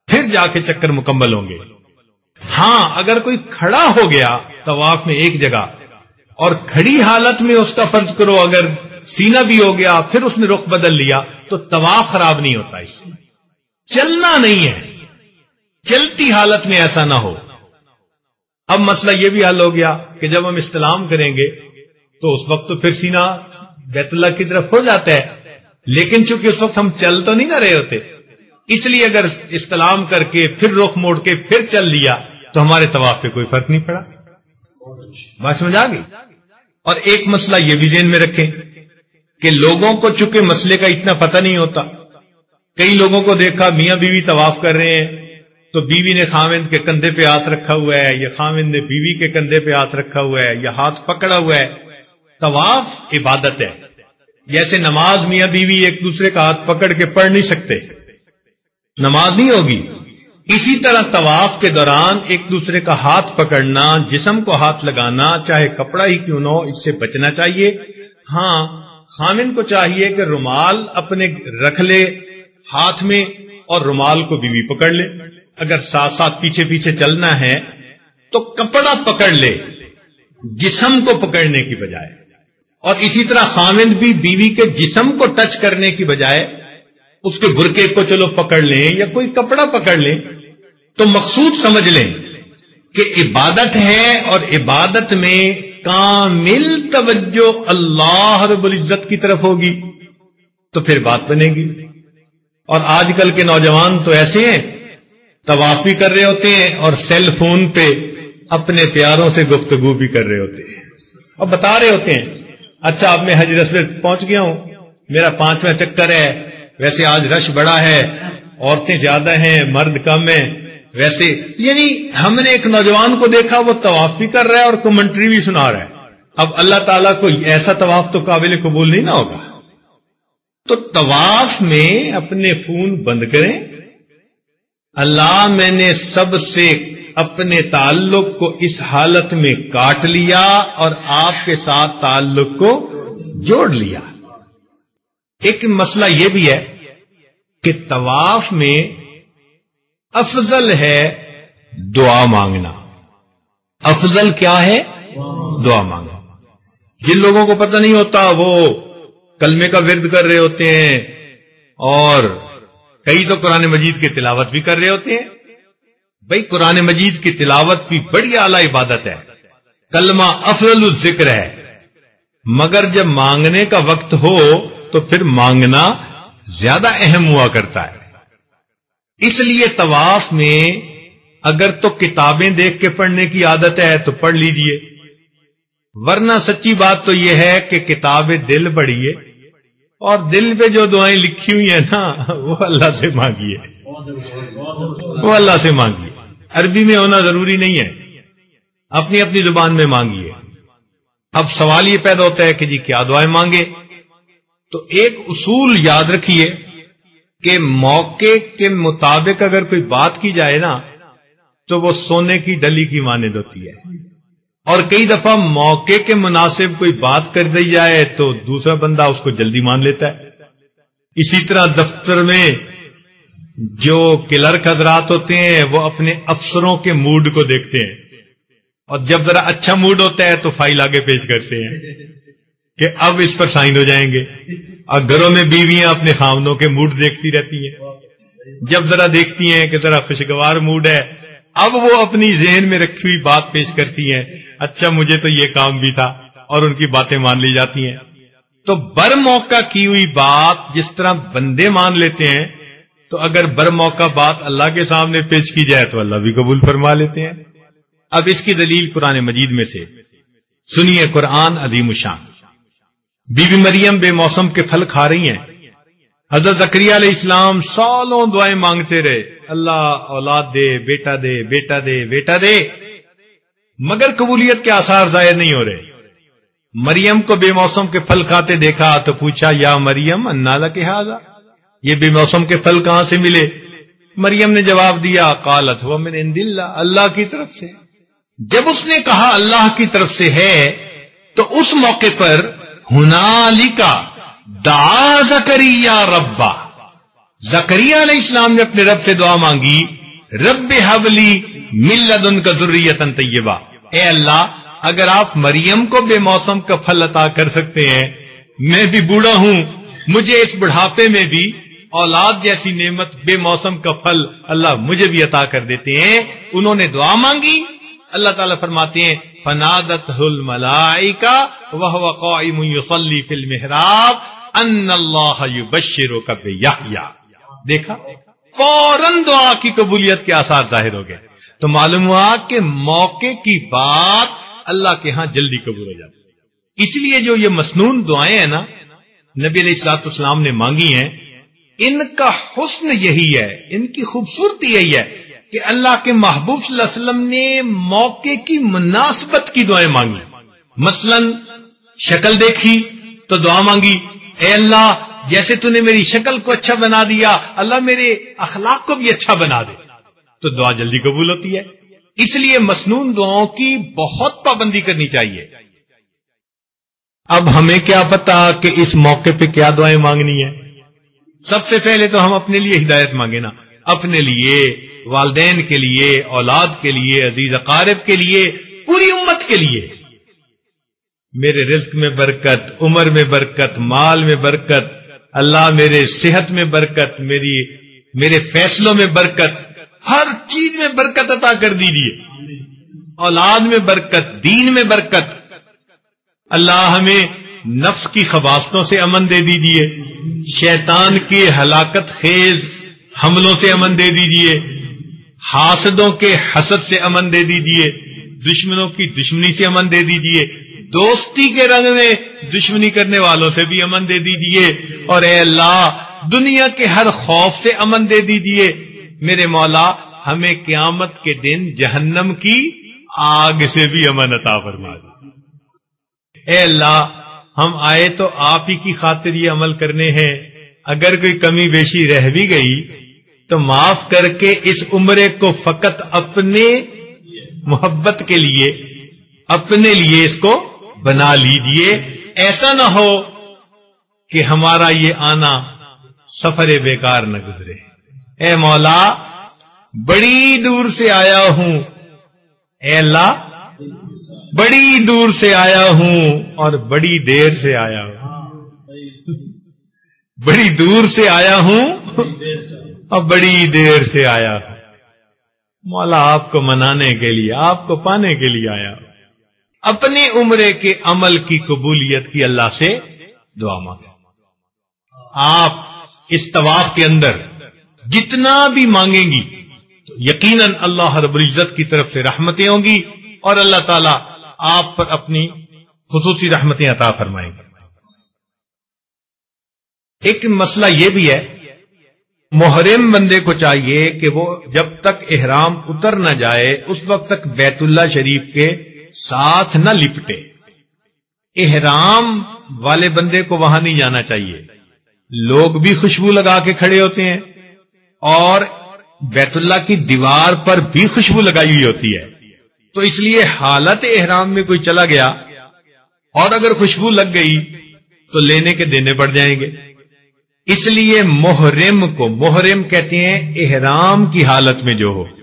پھر جا کے چکر مکمل ہوں گے۔ ہاں اگر کوئی کھڑا ہو گیا، طواف میں ایک جگہ، اور کھڑی حالت میں اس کا فرض کرو، اگر سینہ بھی ہو گیا، پھر اس نے رخ بدل لیا، تو طواف خراب نہیں ہوتا۔ اس سے چلنا نہیں ہے۔ چلتی حالت میں ایسا نہ ہو۔ اب مسئلہ یہ بھی حل ہو گیا کہ جب ہم استلام کریں گے تو اس وقت تو پھر سینہ بیت اللہ کی طرف ہو جاتا ہے۔ لیکن چونکہ اس وقت ہم چل تو نہیں نہ رہے ہوتے، اس لیے اگر استلام کر کے پھر رخ موڑ کے پھر چل لیا تو ہمارے طواف پہ کوئی فرق نہیں پڑا۔ بات سمجھ آ گئی؟ اور ایک مسئلہ یہ بھی ذہن میں رکھیں کہ لوگوں کو چونکہ مسئلے کا اتنا پتہ نہیں ہوتا کئی لوگوں کو دیکھا، میاں بیوی طواف کر رہے ہیں، تو بیوی نے خامند کے کندھے پہ ہاتھ رکھا ہوا ہے، یا خامند نے بیوی کے کندھے پہ ہاتھ رکھا ہوا ہے، یا ہاتھ پکڑا ہوا ہے۔ طواف عبادت ہے۔ جیسے نماز میاں بیوی ایک دوسرے کا ہاتھ پکڑ کے پڑھ نہیں سکتے۔ نماز نہیں ہوگی۔ اسی طرح طواف کے دوران ایک دوسرے کا ہاتھ پکڑنا، جسم کو ہاتھ لگانا، چاہے کپڑا ہی کیوں نہ ہو، اس سے بچنا چاہیے۔ ہاں خامن کو چاہیے کہ رومال اپنے رکھ لے ہاتھ میں اور رومال کو بیوی پکڑ لے۔ اگر ساتھ ساتھ پیچھے پیچھے چلنا ہے تو کپڑا پکڑ لے، جسم کو پکڑنے کی بجائے۔ اور اسی طرح خامند بھی بیوی کے جسم کو ٹچ کرنے کی بجائے اس کے برکے کو چلو پکڑ لیں یا کوئی کپڑا پکڑ لیں۔ تو مقصود سمجھ لیں کہ عبادت ہے اور عبادت میں کامل توجہ اللہ رب العزت کی طرف ہوگی تو پھر بات بنے گی۔ اور آج کل کے نوجوان تو ایسے ہیں، طواف بھی کر رہے ہوتے ہیں اور سیل فون پہ اپنے پیاروں سے گفتگو بھی کر رہے ہوتے ہیں۔ اور بتا رہے ہوتے ہیں اچھا اب میں حجر اسود پہنچ گیا ہوں، میرا پانچواں چکر ہے، ویسے آج رش بڑا ہے، عورتیں زیادہ ہیں، مرد کم ہیں، ویسے۔ یعنی ہم نے ایک نوجوان کو دیکھا، وہ طواف بھی کر رہا ہے اور کمنٹری بھی سنا رہا ہے۔ اب اللہ تعالیٰ کو ایسا طواف تو قابل قبول نہیں نہ ہوگا۔ تو طواف میں اپنے فون بند کریں۔ اللہ میں نے سب سے اپنے تعلق کو اس حالت میں کاٹ لیا اور آپ کے ساتھ تعلق کو جوڑ لیا۔ ایک مسئلہ یہ بھی ہے کہ طواف میں افضل ہے دعا مانگنا۔ افضل کیا ہے؟ دعا مانگنا۔ جن لوگوں کو پتہ نہیں ہوتا وہ کلمے کا ورد کر رہے ہوتے ہیں اور کئی تو قرآن مجید کی تلاوت بھی کر رہے ہوتے ہیں۔ بھائی، قرآن مجید کی تلاوت بھی بڑی اعلی عبادت ہے۔ کلمہ افضل الذکر ہے۔ مگر جب مانگنے کا وقت ہو تو پھر مانگنا زیادہ اہم ہوا کرتا ہے۔ اس لیے طواف میں اگر تو کتابیں دیکھ کے پڑھنے کی عادت ہے تو پڑھ لیجیے۔ ورنہ سچی بات تو یہ ہے کہ کتابیں دل پڑھیے اور دل پہ جو دعائیں لکھی ہوئی ہیں نا، وہ اللہ سے مانگیے۔ وہ اللہ سے مانگیے۔ عربی میں ہونا ضروری نہیں ہے۔ اپنی اپنی زبان میں مانگیے۔ اب سوال یہ پیدا ہوتا ہے کہ جی کیا دعائیں مانگے؟ تو ایک اصول یاد رکھیے کہ موقع کے مطابق اگر کوئی بات کی جائے نا، تو وہ سونے کی ڈلی کی مانند ہوتی ہے۔ اور کئی دفعہ موقع کے مناسب کوئی بات کر دی جائے تو دوسرا بندہ اس کو جلدی مان لیتا ہے۔ اسی طرح دفتر میں جو کلرک حضرات ہوتے ہیں، وہ اپنے افسروں کے موڈ کو دیکھتے ہیں۔ اور جب ذرا اچھا موڈ ہوتا ہے تو فائل آگے پیش کرتے ہیں کہ اب اس پر سائن ہو جائیں گے۔ اور گھروں میں بیویاں اپنے خامنوں کے موڈ دیکھتی رہتی ہیں۔ جب ذرا دیکھتی ہیں کہ ذرا خوشگوار موڈ ہے اب وہ اپنی ذہن میں رکھی ہوئی بات پیش کرتی ہیں۔ اچھا مجھے تو یہ کام بھی تھا اور ان کی باتیں مان لی جاتی ہیں۔ تو بر موقع کی ہوئی بات جس طرح بندے مان لیتے ہیں، تو اگر بر موقع بات اللہ کے سامنے پیش کی جائے تو اللہ بھی قبول فرما لیتے ہیں۔ اب اس کی دلیل قرآن مجید میں سے۔ سنیے قرآن عظیم شان بی بی مریم بے موسم کے پھل کھا رہی ہیں۔ حضرت ذکری علیہ السلام سالوں دعائیں مانگتے رہے۔ اللہ اولاد دے، بیٹا دے بیٹا دے بیٹا دے۔ مگر قبولیت کے آثار ظاہر نہیں ہو رہے۔ مریم کو بے موسم کے پھل کھاتے دیکھا تو پوچھا، یا مریم، انا کے حاضا یہ بے موسم کے پھل کہاں سے ملے؟ مریم نے جواب دیا کالت ہوا میں نے اللہ کی طرف سے۔ جب اس نے کہا اللہ کی طرف سے ہے، تو اس موقع پر ہنالی کا دا زکریہ ربا۔ زکریہ علیہ السلام نے اپنے رب سے دعا مانگی، رب حولی ملد ان کا ضروریت طیبہ۔ اے اللہ، اگر آپ مریم کو بے موسم کا پھل عطا کر سکتے ہیں، میں بھی بوڑھا ہوں، مجھے اس بڑھاپے میں بھی اولاد جیسی نعمت بے موسم کا پھل اللہ مجھے بھی عطا کر دیتے ہیں۔ انہوں نے دعا مانگی۔ اللہ تعالیٰ فرماتے ہیں فنادت الملائکہ وہ قائم یصلی فی المحراب ان اللہ یبشرو کا بے دیکھا؟ فوراً دعا کی قبولیت کے آثار ظاہر ہو گئے۔ تو معلوم ہوا کہ موقع کی بات اللہ کے ہاں جلدی قبول ہو جاتی۔ اس لیے جو یہ مسنون دعائیں ہیں نا، نبی علیہ السلاط اسلام نے مانگی ہیں، ان کا حسن یہی ہے، ان کی خوبصورتی یہی ہے کہ اللہ کے محبوب صلی اللہ علیہ وسلم نے موقع کی مناسبت کی دعائیں مانگی۔ مثلا شکل دیکھی تو دعا مانگی، اے اللہ جیسے تو نے میری شکل کو اچھا بنا دیا، اللہ میرے اخلاق کو بھی اچھا بنا دے۔ تو دعا جلدی قبول ہوتی ہے۔ اس لیے مسنون دعاؤں کی بہت پابندی کرنی چاہیے۔ اب ہمیں کیا پتا کہ اس موقع پہ کیا دعائیں مانگنی ہے سب سے پہلے تو ہم اپنے لیے ہدایت مانگے نا۔ اپنے لیے، والدین کے لیے، اولاد کے لیے، عزیز اقارب کے لیے، پوری امت کے لیے۔ میرے رزق میں برکت، عمر میں برکت، مال میں برکت اللہ میرے صحت میں برکت، میری، میرے فیصلوں میں برکت، ہر چیز میں برکت عطا کر دیجیے۔ اولاد میں برکت، دین میں برکت۔ اللہ ہمیں نفس کی خباستوں سے امن دے دیجیے۔ شیطان کے ہلاکت خیز حملوں سے امن دے دیجیے۔ حاسدوں کے حسد سے امن دے دیجیے۔ دشمنوں کی دشمنی سے امن دے دیجیے۔ دوستی کے رنگ میں دشمنی کرنے والوں سے بھی امن دے دیجیے اور اے اللہ، دنیا کے ہر خوف سے امن دے دیجیے میرے مولا، ہمیں قیامت کے دن جہنم کی آگ سے بھی امن عطا فرما اے اللہ، ہم آئے تو آپ ہی کی خاطر یہ عمل کرنے ہیں۔ اگر کوئی کمی بیشی رہ بھی گئی، تو معاف کر کے اس عمرے کو فقط اپنے محبت کے لیے، اپنے لیے اس کو بنا لیجیے۔ ایسا نہ ہو کہ ہمارا یہ آنا سفر بیکار نہ گزرے۔ اے مولا، بڑی دور سے آیا ہوں۔ اے اللہ، بڑی دور سے آیا ہوں اور بڑی دیر سے آیا ہوں۔ بڑی دور سے آیا ہوں اور بڑی دیر سے آیا ہوں۔ مولا، آپ کو منانے کے لیے، آپ کو پانے کے لیے آیا ہوں۔ اپنے عمرے کے عمل کی قبولیت کی اللہ سے دعا مانگے آپ اس طواف کے اندر جتنا بھی مانگیں گی، تو یقیناً اللہ رب العزت کی طرف سے رحمتیں ہوں گی اور اللہ تعالی آپ پر اپنی خصوصی رحمتیں عطا فرمائیں گے۔ ایک مسئلہ یہ بھی ہے، محرم بندے کو چاہیے کہ وہ جب تک احرام اتر نہ جائے، اس وقت تک بیت اللہ شریف کے ساتھ نہ لپٹے۔ احرام والے بندے کو وہاں نہیں جانا چاہیے۔ لوگ بھی خوشبو لگا کے کھڑے ہوتے ہیں اور بیت اللہ کی دیوار پر بھی خوشبو لگائی ہوئی ہوتی ہے۔ تو اس لیے حالت احرام میں کوئی چلا گیا اور اگر خوشبو لگ گئی تو لینے کے دینے پڑ جائیں گے۔ اس لیے محرم کو محرم کہتے ہیں احرام کی حالت میں جو ہو۔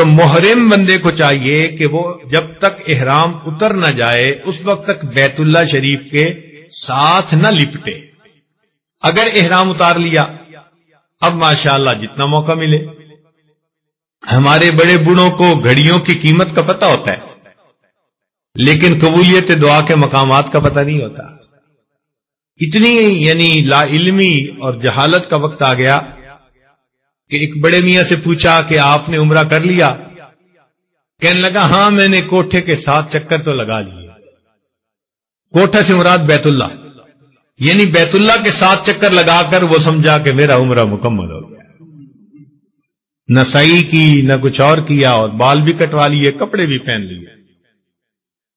تو محرم بندے کو چاہیے کہ وہ جب تک احرام اتر نہ جائے، اس وقت تک بیت اللہ شریف کے ساتھ نہ لپٹے۔ اگر احرام اتار لیا، اب ماشاء اللہ جتنا موقع ملے۔ ہمارے بڑے بڑوں کو گھڑیوں کی قیمت کا پتہ ہوتا ہے، لیکن قبولیت دعا کے مقامات کا پتہ نہیں ہوتا۔ اتنی یعنی لا علمی اور جہالت کا وقت آ گیا۔ کہ ایک بڑے میاں سے پوچھا کہ آپ نے عمرہ کر لیا؟ کہنے لگا ہاں میں نے کوٹھے کے ساتھ چکر تو لگا لیے۔ کوٹھا سے مراد بیت اللہ۔ یعنی بیت اللہ کے ساتھ چکر لگا کر وہ سمجھا کہ میرا عمرہ مکمل ہو گیا۔ نہ سعی کی، نہ کچھ اور کیا، اور بال بھی کٹوا لیے، کپڑے بھی پہن لیے۔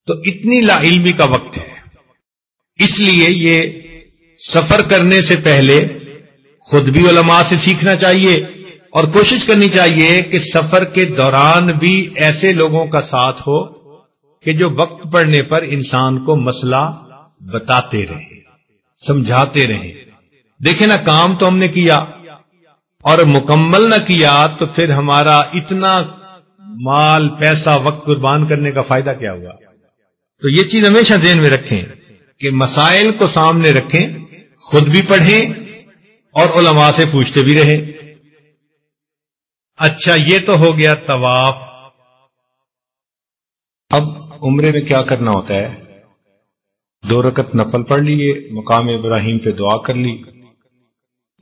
تو اتنی لا علمی کا وقت ہے۔ اس لیے یہ سفر کرنے سے پہلے خود بھی علماء سے سیکھنا چاہیے۔ اور کوشش کرنی چاہیے کہ سفر کے دوران بھی ایسے لوگوں کا ساتھ ہو کہ جو وقت پڑنے پر انسان کو مسئلہ بتاتے رہے، سمجھاتے رہے۔ دیکھیں نا، کام تو ہم نے کیا اور مکمل نہ کیا تو پھر ہمارا اتنا مال، پیسہ، وقت قربان کرنے کا فائدہ کیا ہوا؟ تو یہ چیز ہمیشہ ذہن میں رکھیں کہ مسائل کو سامنے رکھیں، خود بھی پڑھیں اور علماء سے پوچھتے بھی رہے اچھا یہ تو ہو گیا طواف۔ اب عمرے میں کیا کرنا ہوتا ہے؟ دو رکت نفل پڑھ لیے، مقام ابراہیم پہ دعا کر لی۔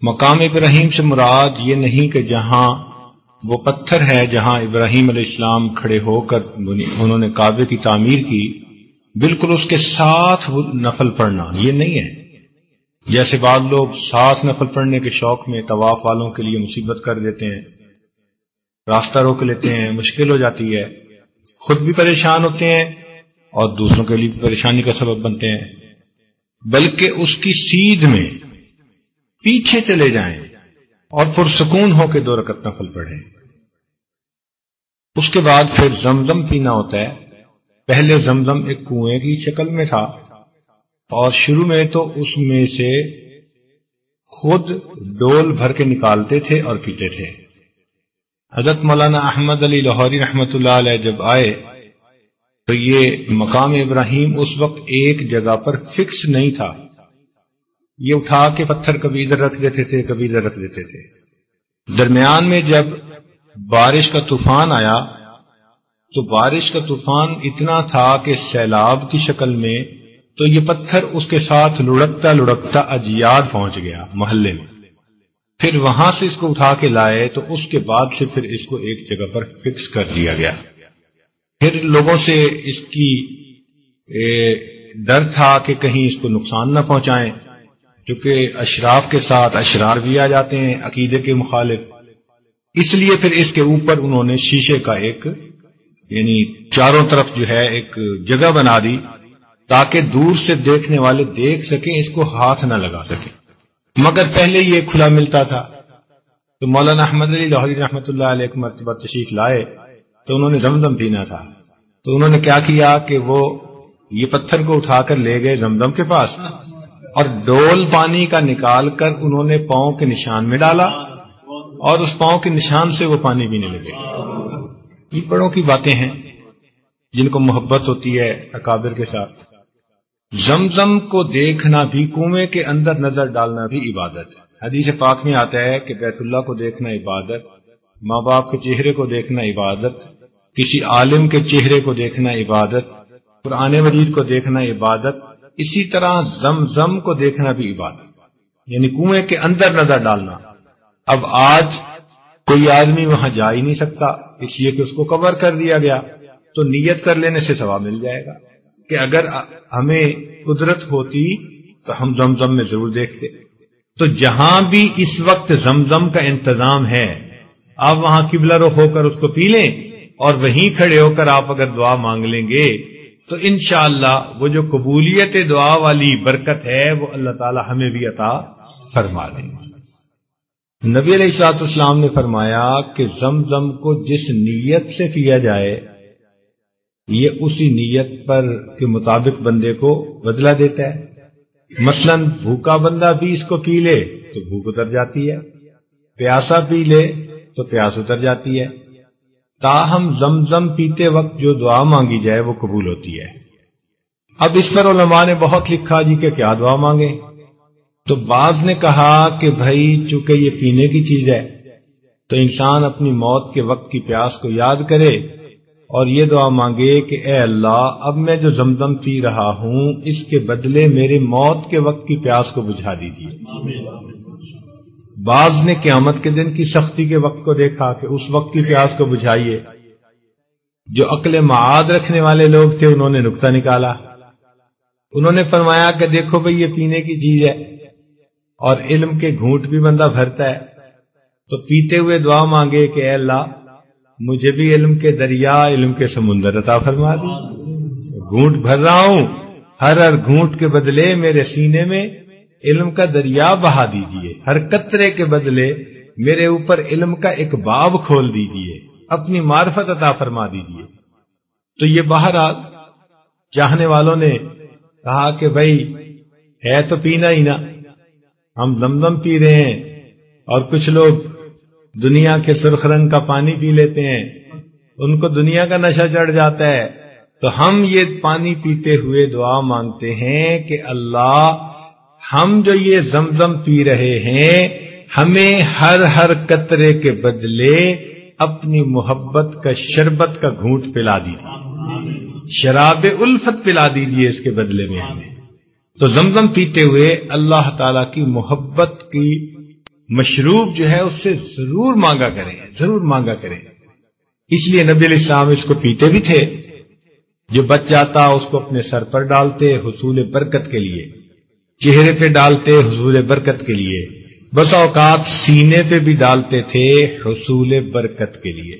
مقام ابراہیم سے مراد یہ نہیں کہ جہاں وہ پتھر ہے جہاں ابراہیم علیہ السلام کھڑے ہو کر انہوں نے کعبے کی تعمیر کی، بالکل اس کے ساتھ وہ نفل پڑھنا، یہ نہیں ہے۔ جیسے بعض لوگ ساتھ نفل پڑھنے کے شوق میں طواف والوں کے لیے مصیبت کر دیتے ہیں۔ راستہ روک لیتے ہیں مشکل ہو جاتی ہے۔ خود بھی پریشان ہوتے ہیں اور دوسروں کے لیے پریشانی کا سبب بنتے ہیں۔ بلکہ اس کی سیدھ میں پیچھے چلے جائیں اور پرسکون ہو کے دو رکت نفل پڑھیں۔ اس کے بعد پھر زمزم پینا ہوتا ہے۔ پہلے زمزم ایک کنویں کی شکل میں تھا اور شروع میں تو اس میں سے خود ڈول بھر کے نکالتے تھے اور پیتے تھے۔ حضرت مولانا احمد علی لاہوری رحمت اللہ علیہ جب آئے، تو یہ مقام ابراہیم اس وقت ایک جگہ پر فکس نہیں تھا۔ یہ اٹھا کے پتھر کبھی ادھر رکھ دیتے تھے، کبھی ادھر رکھ دیتے تھے۔ درمیان میں جب بارش کا طوفان آیا، تو بارش کا طوفان اتنا تھا کہ سیلاب کی شکل میں تو یہ پتھر اس کے ساتھ لڑکتا لڑکتا اجیاد پہنچ گیا، محلے میں۔ پھر وہاں سے اس کو اٹھا کے لائے تو اس کے بعد سے پھر اس کو ایک جگہ پر فکس کر دیا گیا۔ پھر لوگوں سے اس کی ڈر تھا کہ کہیں اس کو نقصان نہ پہنچائیں۔ کیونکہ اشراف کے ساتھ اشرار بھی آ جاتے ہیں، عقیدے کے مخالف۔ اس لیے پھر اس کے اوپر انہوں نے شیشے کا ایک یعنی چاروں طرف جو ہے، ایک جگہ بنا دی تاکہ دور سے دیکھنے والے دیکھ سکیں، اس کو ہاتھ نہ لگا سکیں۔ مگر پہلے یہ کھلا ملتا تھا۔ تو مولانا احمد علی لاہوری رحمۃ اللہ علیہ مرتبہ تشریف لائے تو انہوں نے زمزم پینا تھا۔ تو انہوں نے کیا کیا کہ وہ یہ پتھر کو اٹھا کر لے گئے زمزم کے پاس اور ڈول پانی کا نکال کر انہوں نے پاؤں کے نشان میں ڈالا اور اس پاؤں کے نشان سے وہ پانی پینے لگے۔ یہ بڑوں کی باتیں ہیں جن کو محبت ہوتی ہے اکابر کے ساتھ۔ زمزم کو دیکھنا بھی، کنویں کے اندر نظر ڈالنا بھی عبادت۔ حدیث پاک میں آتا ہے کہ بیت اللہ کو دیکھنا عبادت، ماں باپ کے چہرے کو دیکھنا عبادت، کسی عالم کے چہرے کو دیکھنا عبادت، قرآن مجید کو دیکھنا عبادت، اسی طرح زمزم کو دیکھنا بھی عبادت۔ یعنی کنویں کے اندر نظر ڈالنا۔ اب آج کوئی آدمی وہاں جا ہی نہیں سکتا، اس لیے کہ اس کو کور کر دیا گیا، تو نیت کر لینے سے ثواب مل جائے گا۔ کہ اگر ہمیں قدرت ہوتی تو ہم زمزم میں ضرور دیکھتے۔ تو جہاں بھی اس وقت زمزم کا انتظام ہے، آپ وہاں قبلہ رخ ہو کر اس کو پی لیں اور وہیں کھڑے ہو کر آپ اگر دعا مانگ لیں گے، تو انشاءاللہ وہ جو قبولیت دعا والی برکت ہے، وہ اللہ تعالی ہمیں بھی عطا فرما دیں گے نبی علیہ السلاط اسلام نے فرمایا کہ زم زم کو جس نیت سے کیا جائے یہ اسی نیت پر کے مطابق بندے کو بدلا دیتا ہے۔ مثلا بھوکا بندہ بھی اس کو پی لے تو بھوک اتر جاتی ہے۔ پیاسا پی لے تو پیاس اتر جاتی ہے۔ تاہم زم زم پیتے وقت جو دعا مانگی جائے وہ قبول ہوتی ہے۔ اب اس پر علماء نے بہت لکھا جی کہ کیا دعا مانگے۔ تو بعض نے کہا کہ بھائی چونکہ یہ پینے کی چیز ہے تو انسان اپنی موت کے وقت کی پیاس کو یاد کرے اور یہ دعا مانگے کہ اے اللہ، اب میں جو زمزم پی رہا ہوں، اس کے بدلے میرے موت کے وقت کی پیاس کو بجھا دیجیے بعض نے قیامت کے دن کی سختی کے وقت کو دیکھا کہ اس وقت کی پیاس کو بجھائیے۔ جو عقل معاد رکھنے والے لوگ تھے، انہوں نے نکتہ نکالا۔ انہوں نے فرمایا کہ دیکھو بھئی، یہ پینے کی چیز ہے اور علم کے گھونٹ بھی بندہ بھرتا ہے۔ تو پیتے ہوئے دعا مانگے کہ اے اللہ مجھے بھی علم کے دریا، علم کے سمندر عطا فرما دی گھونٹ بھر رہا ہوں ہر ہر گھونٹ کے بدلے میرے سینے میں علم کا دریا بہا دیجیے۔ ہر قطرے کے بدلے میرے اوپر علم کا ایک باب کھول دیجیے۔ اپنی معرفت عطا فرما دیجیے۔ تو یہ باہر چاہنے والوں نے کہا کہ بھائی ہے تو پینا ہی نا۔ ہم دم دم پی رہے ہیں اور کچھ لوگ دنیا کے سرخ رنگ کا پانی پی لیتے ہیں۔ ان کو دنیا کا نشہ چڑھ جاتا ہے۔ تو ہم یہ پانی پیتے ہوئے دعا مانگتے ہیں کہ اللہ، ہم جو یہ زمزم پی رہے ہیں، ہمیں ہر ہر قطرے کے بدلے اپنی محبت کا شربت کا گھونٹ پلا دیجیے۔ شراب الفت پلا دیجیے اس کے بدلے میں ہمیں۔ تو زمزم پیتے ہوئے اللہ تعالی کی محبت کی مشروب جو ہے اس سے ضرور مانگا کریں، ضرور مانگا کریں۔ اس لیے نبی علیہ السلام اس کو پیتے بھی تھے۔ جو بچ جاتا اس کو اپنے سر پر ڈالتے حصول برکت کے لیے۔ چہرے پہ ڈالتے حصول برکت کے لیے۔ بس اوقات سینے پہ بھی ڈالتے تھے حصول برکت کے لیے۔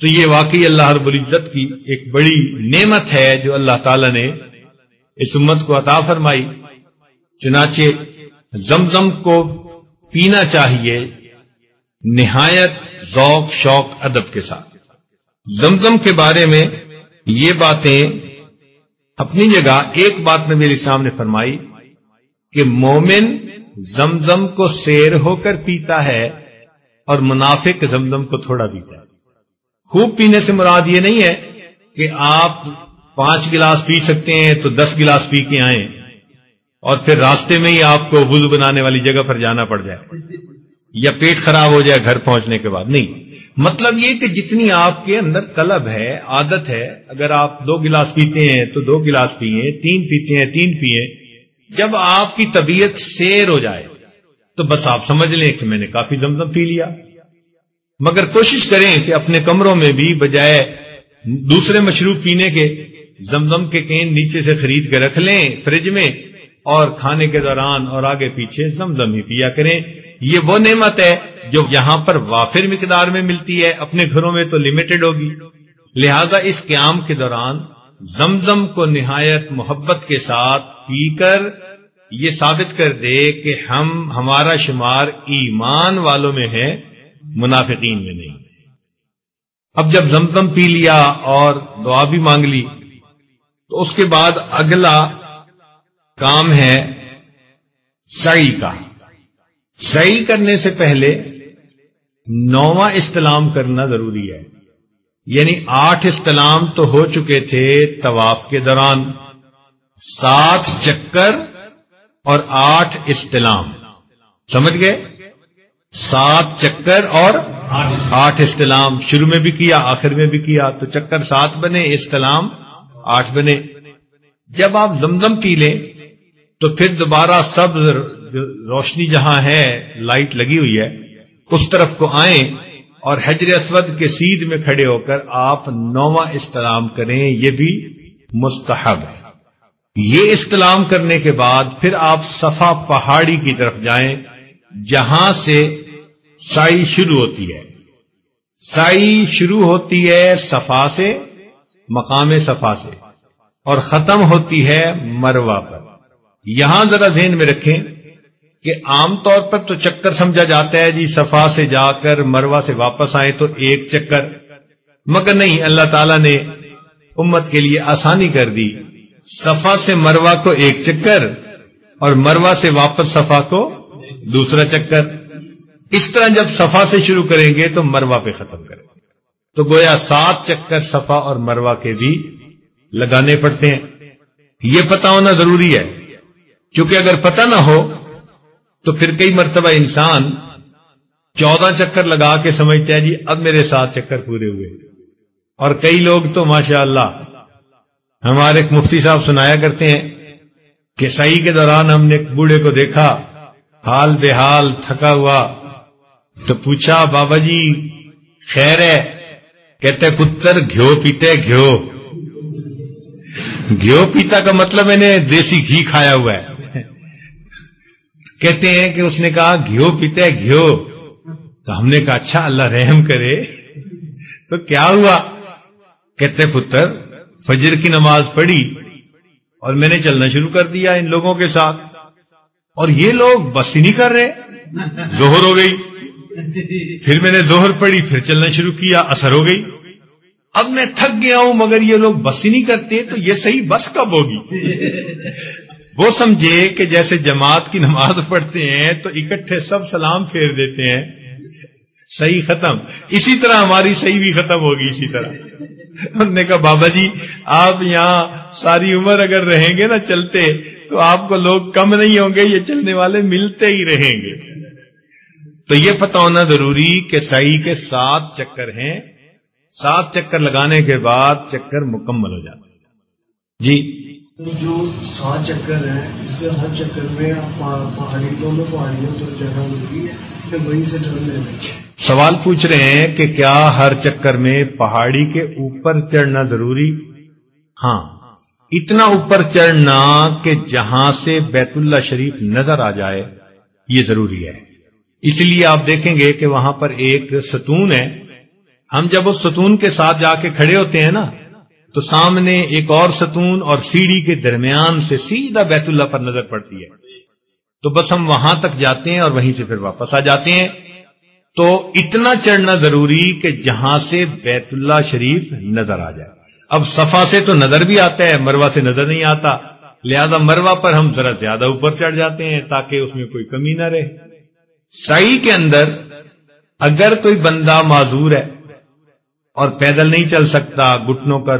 تو یہ واقعی اللہ رب العزت کی ایک بڑی نعمت ہے جو اللہ تعالی نے اس امت کو عطا فرمائی۔ چنانچہ زمزم کو پینا چاہیے نہایت ذوق، شوق، ادب کے ساتھ۔ زمزم کے بارے میں یہ باتیں اپنی جگہ ایک بات میں میرے سامنے فرمائی کہ مومن زمزم کو سیر ہو کر پیتا ہے اور منافق زمزم کو تھوڑا پیتا ہے۔ خوب پینے سے مراد یہ نہیں ہے کہ آپ پانچ گلاس پی سکتے ہیں تو دس گلاس پی کے آئیں۔ اور پھر راستے میں ہی آپ کو وضو بنانے والی جگہ پر جانا پڑ جائے یا پیٹ خراب ہو جائے گھر پہنچنے کے بعد، نہیں۔ مطلب یہ کہ جتنی آپ کے اندر طلب ہے، عادت ہے، اگر آپ دو گلاس پیتے ہیں تو دو گلاس پیئیں، تین پیتے ہیں، تین پیئیں، جب آپ کی طبیعت سیر ہو جائے، تو بس آپ سمجھ لیں کہ میں نے کافی دم پی لیا۔ مگر کوشش کریں کہ اپنے کمروں میں بھی بجائے دوسرے مشروب پینے کے، زمزم کے کین نیچے سے خرید کے رکھ لیں، فریج میں۔ اور کھانے کے دوران اور آگے پیچھے زمزم ہی پیا کریں۔ یہ وہ نعمت ہے جو یہاں پر وافر مقدار میں ملتی ہے، اپنے گھروں میں تو لمیٹڈ ہوگی۔ لہذا اس قیام کے دوران زمزم کو نہایت محبت کے ساتھ پی کر یہ ثابت کر دے کہ ہم، ہمارا شمار ایمان والوں میں ہے منافقین میں نہیں۔ اب جب زمزم پی لیا اور دعا بھی مانگ لی، تو اس کے بعد اگلا کام ہے سعی کا۔ سعی کرنے سے پہلے نواں استلام کرنا ضروری ہے۔ یعنی آٹھ استلام تو ہو چکے تھے طواف کے دوران۔ سات چکر اور آٹھ استلام۔ سمجھ گئے؟ سات چکر اور آٹھ استلام۔ شروع میں بھی کیا، آخر میں بھی کیا۔ تو چکر سات بنے، استلام آٹھ بنے۔ جب آپ زمزم پی لیں تو پھر دوبارہ سب روشنی جہاں ہے، لائٹ لگی ہوئی ہے، اس طرف کو آئیں اور حجر اسود کے سیدھ میں کھڑے ہو کر آپ نواں استلام کریں، یہ بھی مستحب ہے۔ یہ استلام کرنے کے بعد پھر آپ صفا پہاڑی کی طرف جائیں، جہاں سے سائی شروع ہوتی ہے۔ سائی شروع ہوتی ہے صفا سے، مقام صفا سے، اور ختم ہوتی ہے مروا پر۔ یہاں ذرا ذہن میں رکھیں کہ عام طور پر تو چکر سمجھا جاتا ہے جی صفا سے جا کر مروا سے واپس آئے تو ایک چکر۔ مگر نہیں، اللہ تعالی نے امت کے لیے آسانی کر دی۔ صفا سے مروا کو ایک چکر اور مروا سے واپس صفا کو دوسرا چکر۔ اس طرح جب صفا سے شروع کریں گے تو مروا پہ ختم کریں گے۔ تو گویا سات چکر صفا اور مروا کے بھی لگانے پڑتے ہیں۔ یہ پتا ہونا ضروری ہے۔ کیونکہ اگر پتہ نہ ہو تو پھر کئی مرتبہ انسان چودہ چکر لگا کے سمجھتے ہیں جی اب میرے ساتھ چکر پورے ہوئے اور کئی لوگ تو ماشاء اللہ ہمارے ایک مفتی صاحب سنایا کرتے ہیں کہ سعی کے دوران ہم نے ایک بوڑھے کو دیکھا، حال بے حال تھکا ہوا، تو پوچھا، بابا جی خیر ہے؟ کہتے پتر، گھیو پیتے، گھیو۔ گھیو پیتا کا مطلب میں نے دیسی گھی کھایا ہوا ہے۔ کہتے ہیں کہ اس نے کہا، گھیو پیتے گھیو. تو ہم نے کہا اچھا اللہ رحم کرے. تو کیا ہوا؟ کہتے پتر، فجر کی نماز پڑھی اور میں نے چلنا شروع کر دیا ان لوگوں کے ساتھ. اور یہ لوگ بس ہی نہیں کر رہے۔ زہر ہو گئی۔ پھر میں نے زہر پڑھی، پھر چلنا شروع کیا اثر ہو گئی۔ اب میں تھک گیا ہوں، مگر یہ لوگ بس ہی نہیں کرتے، تو یہ صحیح بس کب ہوگی؟ وہ سمجھے کہ جیسے جماعت کی نماز پڑھتے ہیں تو اکٹھے سب سلام پھیر دیتے ہیں۔ صحیح ختم۔ اسی طرح ہماری صحیح بھی ختم ہوگی اسی طرح۔ انہوں نے کہا، بابا جی آپ یہاں ساری عمر اگر رہیں گے نا چلتے، تو آپ کو لوگ کم نہیں ہوں گے، یہ چلنے والے ملتے ہی رہیں گے۔ تو یہ پتا ہونا ضروری کہ صحیح کے سات چکر ہیں۔ سات چکر لگانے کے بعد چکر مکمل ہو جاتا جی۔ جو سات چکر ہیں، اس سے ہر چکر میں پہاڑی دونوں پہاڑیوں تو جگہ ملتی ہے وہیں سے ڈرنے سوال پوچھ رہے ہیں کہ کیا ہر چکر میں پہاڑی کے اوپر چڑھنا ضروری؟ ہاں۔ اتنا اوپر چڑھنا کہ جہاں سے بیت اللہ شریف نظر آ جائے، یہ ضروری ہے۔ اس لیے آپ دیکھیں گے کہ وہاں پر ایک ستون ہے۔ ہم جب اس ستون کے ساتھ جا کے کھڑے ہوتے ہیں نا تو سامنے ایک اور ستون اور سیڑھی کے درمیان سے سیدھا بیت اللہ پر نظر پڑتی ہے۔ تو بس ہم وہاں تک جاتے ہیں اور وہیں سے پھر واپس آ جاتے ہیں۔ تو اتنا چڑھنا ضروری کہ جہاں سے بیت اللہ شریف نظر آ جائے۔ اب صفا سے تو نظر بھی آتا ہے مروا سے نظر نہیں آتا۔ لہذا مروا پر ہم ذرا زیادہ اوپر چڑھ جاتے ہیں تاکہ اس میں کوئی کمی نہ رہے۔ سائی کے اندر اگر کوئی بندہ معذور ہے اور پیدل نہیں چل سکتا گٹنوں کا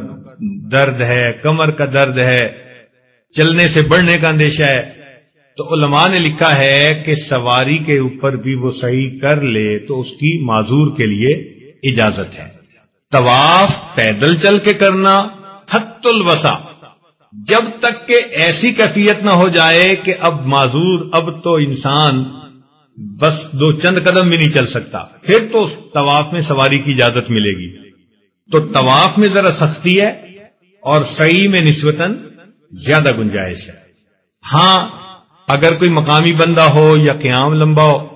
درد ہے، کمر کا درد ہے، چلنے سے بڑھنے کا اندیشہ ہے۔ تو علماء نے لکھا ہے کہ سواری کے اوپر بھی وہ صحیح کر لے تو اس کی معذور کے لیے اجازت ہے۔ طواف، پیدل چل کے کرنا، حت الوسا جب تک کہ ایسی کیفیت نہ ہو جائے کہ اب معذور، اب تو انسان بس دو چند قدم بھی نہیں چل سکتا، پھر تو طواف میں سواری کی اجازت ملے گی۔ تو طواف میں ذرا سختی ہے اور صحیح میں نسبتاً زیادہ گنجائش ہے۔ ہاں اگر کوئی مقامی بندہ ہو یا قیام لمبا ہو،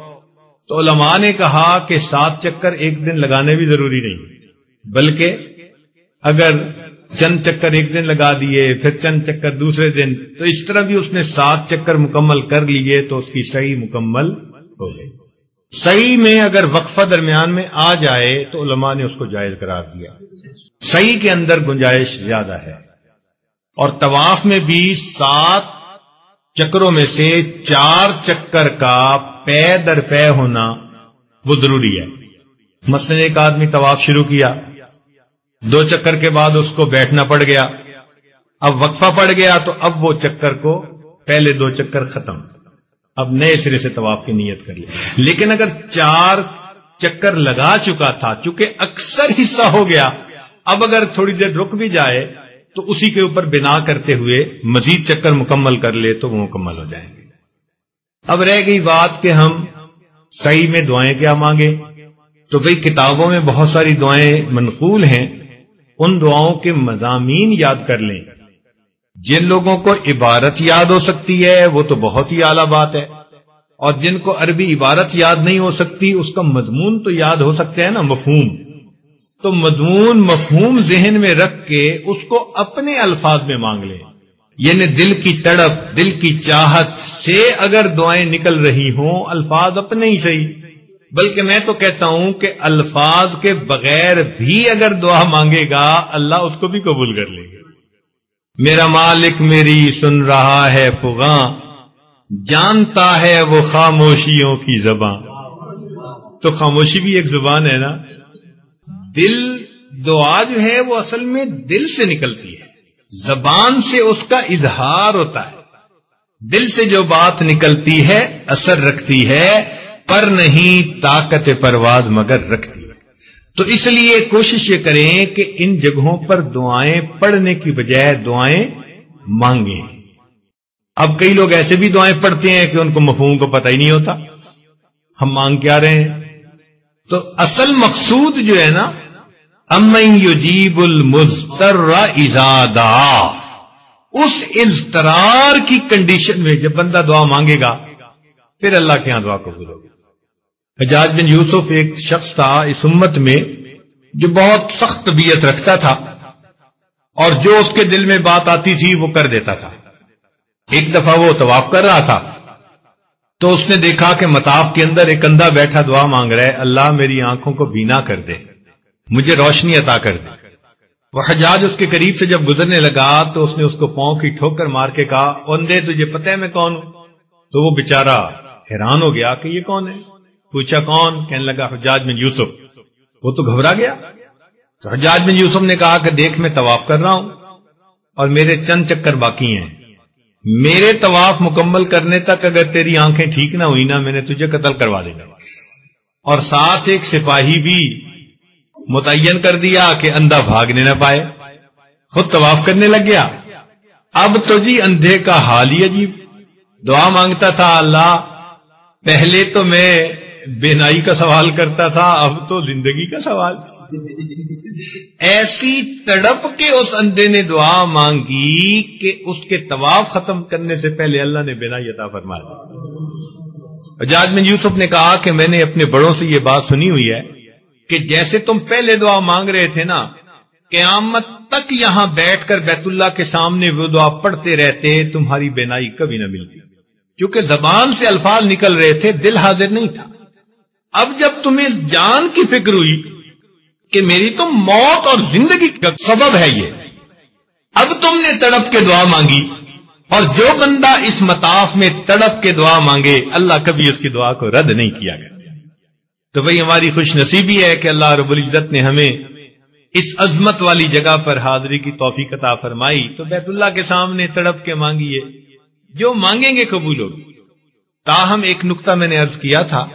تو علماء نے کہا کہ سات چکر ایک دن لگانے بھی ضروری نہیں، بلکہ اگر چند چکر ایک دن لگا دیے، پھر چند چکر دوسرے دن، تو اس طرح بھی اس نے سات چکر مکمل کر لیے تو اس کی صحیح مکمل ہو گئی۔ صحیح میں اگر وقفہ درمیان میں آ جائے تو علماء نے اس کو جائز قرار دیا۔ صحیح کے اندر گنجائش زیادہ ہے۔ اور طواف میں بھی سات چکروں میں سے چار چکر کا پے در پے ہونا وہ ضروری ہے۔ مثلاً ایک آدمی طواف شروع کیا، دو چکر کے بعد اس کو بیٹھنا پڑ گیا۔ اب وقفہ پڑ گیا تو اب وہ چکر کو پہلے دو چکر ختم۔ اب نئے سرے سے طواف کی نیت کر لی لیکن اگر چار چکر لگا چکا تھا، چونکہ اکثر حصہ ہو گیا، اب اگر تھوڑی دیر رک بھی جائے، تو اسی کے اوپر بنا کرتے ہوئے مزید چکر مکمل کر لے تو وہ مکمل ہو جائیں گے۔ اب رہ گئی بات کہ ہم صحیح میں دعائیں کیا مانگے تو بھئی کتابوں میں بہت ساری دعائیں منقول ہیں۔ ان دعاؤں کے مضامین یاد کر لیں۔ جن لوگوں کو عبارت یاد ہو سکتی ہے، وہ تو بہت ہی اعلی بات ہے۔ اور جن کو عربی عبارت یاد نہیں ہو سکتی، اس کا مضمون تو یاد ہو سکتے ہیں نا، مفہوم۔ تو مضمون، مفہوم ذہن میں رکھ کے اس کو اپنے الفاظ میں مانگ لیں یعنی دل کی تڑپ، دل کی چاہت سے اگر دعائیں نکل رہی ہوں، الفاظ اپنے ہی صحیح۔ بلکہ میں تو کہتا ہوں کہ الفاظ کے بغیر بھی اگر دعا مانگے گا، اللہ اس کو بھی قبول کر لے گا۔ میرا مالک میری سن رہا ہے فغاں، جانتا ہے وہ خاموشیوں کی زبان تو خاموشی بھی ایک زبان ہے نا۔ دل، دعا جو ہے وہ اصل میں دل سے نکلتی ہے۔ زبان سے اس کا اظہار ہوتا ہے۔ دل سے جو بات نکلتی ہے، اثر رکھتی ہے، پر نہیں طاقت پرواز مگر رکھتی۔ ہے تو اس لیے کوشش یہ کریں کہ ان جگہوں پر دعائیں پڑھنے کی بجائے دعائیں مانگیں۔ اب کئی لوگ ایسے بھی دعائیں پڑھتے ہیں کہ ان کو مفہوم کو پتہ ہی نہیں ہوتا۔ ہم مانگ کیا رہے ہیں؟ تو اصل مقصود جو ہے نا، امن یجیب المستر ازادا اس اضطرار کی کنڈیشن میں جب بندہ دعا مانگے گا، پھر اللہ کے ہاں دعا قبول ہوگی۔ حجاج بن یوسف ایک شخص تھا اس امت میں جو بہت سخت طبیعت رکھتا تھا اور جو اس کے دل میں بات آتی تھی وہ کر دیتا تھا۔ ایک دفعہ وہ طواف کر رہا تھا۔ تو اس نے دیکھا کہ متاف کے اندر ایک اندھا بیٹھا دعا مانگ رہا ہے، اللہ میری آنکھوں کو بینا کر دے، مجھے روشنی عطا کر دے۔ وہ حجاج اس کے قریب سے جب گزرنے لگا تو اس نے اس کو پاؤں کی ٹھوکر مار کے کہا اندے تجھے پتہ ہے میں کون ہوں؟ تو وہ بےچارا حیران ہو گیا کہ یہ کون ہے؟ پوچھا کون؟ کہنے لگا، حجاج بن یوسف۔ وہ تو گھبرا گیا۔ تو حجاج بن یوسف نے کہا کہ دیکھ، میں طواف کر رہا ہوں اور میرے چند چکر باقی ہیں۔ میرے طواف مکمل کرنے تک اگر تیری آنکھیں ٹھیک نہ ہوئی نا، میں نے تجھے قتل کروا دینا۔ اور ساتھ ایک سپاہی بھی متعین کر دیا کہ اندھا بھاگنے نہ پائے۔ خود طواف کرنے لگ گیا۔ اب تو جی اندھے کا حال ہی عجیب۔ دعا مانگتا تھا اللہ، پہلے تو میں بینائی کا سوال کرتا تھا، اب تو زندگی کا سوال۔ ایسی تڑپ کے اس اندھے نے دعا مانگی کہ اس کے طواف ختم کرنے سے پہلے اللہ نے بینائی عطا فرما دی۔ اجاج بن یوسف نے کہا کہ میں نے اپنے بڑوں سے یہ بات سنی ہوئی ہے کہ جیسے تم پہلے دعا مانگ رہے تھے نا، قیامت تک یہاں بیٹھ کر بیت اللہ کے سامنے وہ دعا پڑھتے رہتے، تمہاری بینائی کبھی نہ ملتی۔ کیونکہ زبان سے الفاظ نکل رہے تھے، دل حاضر نہیں تھا۔ اب جب تمہیں جان کی فکر ہوئی کہ میری تو موت اور زندگی کا سبب ہے یہ، اب تم نے تڑپ کے دعا مانگی اور جو بندہ اس مطاف میں تڑپ کے دعا مانگے، اللہ کبھی اس کی دعا کو رد نہیں کیا گیا۔ تو وہی ہماری خوش نصیبی ہے کہ اللہ رب العزت نے ہمیں اس عظمت والی جگہ پر حاضری کی توفیق عطا فرمائی۔ تو بیت اللہ کے سامنے تڑپ کے مانگیے جو مانگیں گے قبول ہوگی۔ تاہم، ایک نقطہ میں نے عرض کیا تھا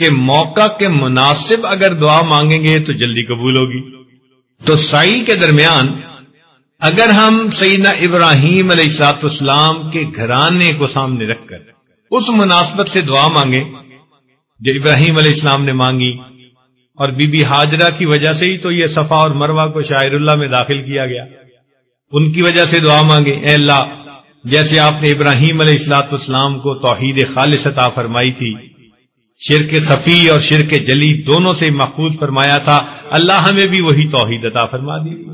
کہ موقع کے مناسب اگر دعا مانگیں گے تو جلدی قبول ہوگی۔ تو سائی کے درمیان اگر ہم سیدنا ابراہیم علیہ سات اسلام کے گھرانے کو سامنے رکھ کر اس مناسبت سے دعا مانگیں جو ابراہیم علیہ السلام نے مانگی اور بی بی حاجرہ کی وجہ سے ہی تو یہ صفا اور مروا کو شاعر اللہ میں داخل کیا گیا۔ ان کی وجہ سے دعا مانگے اے اللہ، جیسے آپ نے ابراہیم علیہ السلاط اسلام کو توحید خالص عطا فرمائی تھی شرک خفی اور شرک جلی دونوں سے محفوظ فرمایا تھا۔ اللہ ہمیں بھی وہی توحید عطا فرما دی۔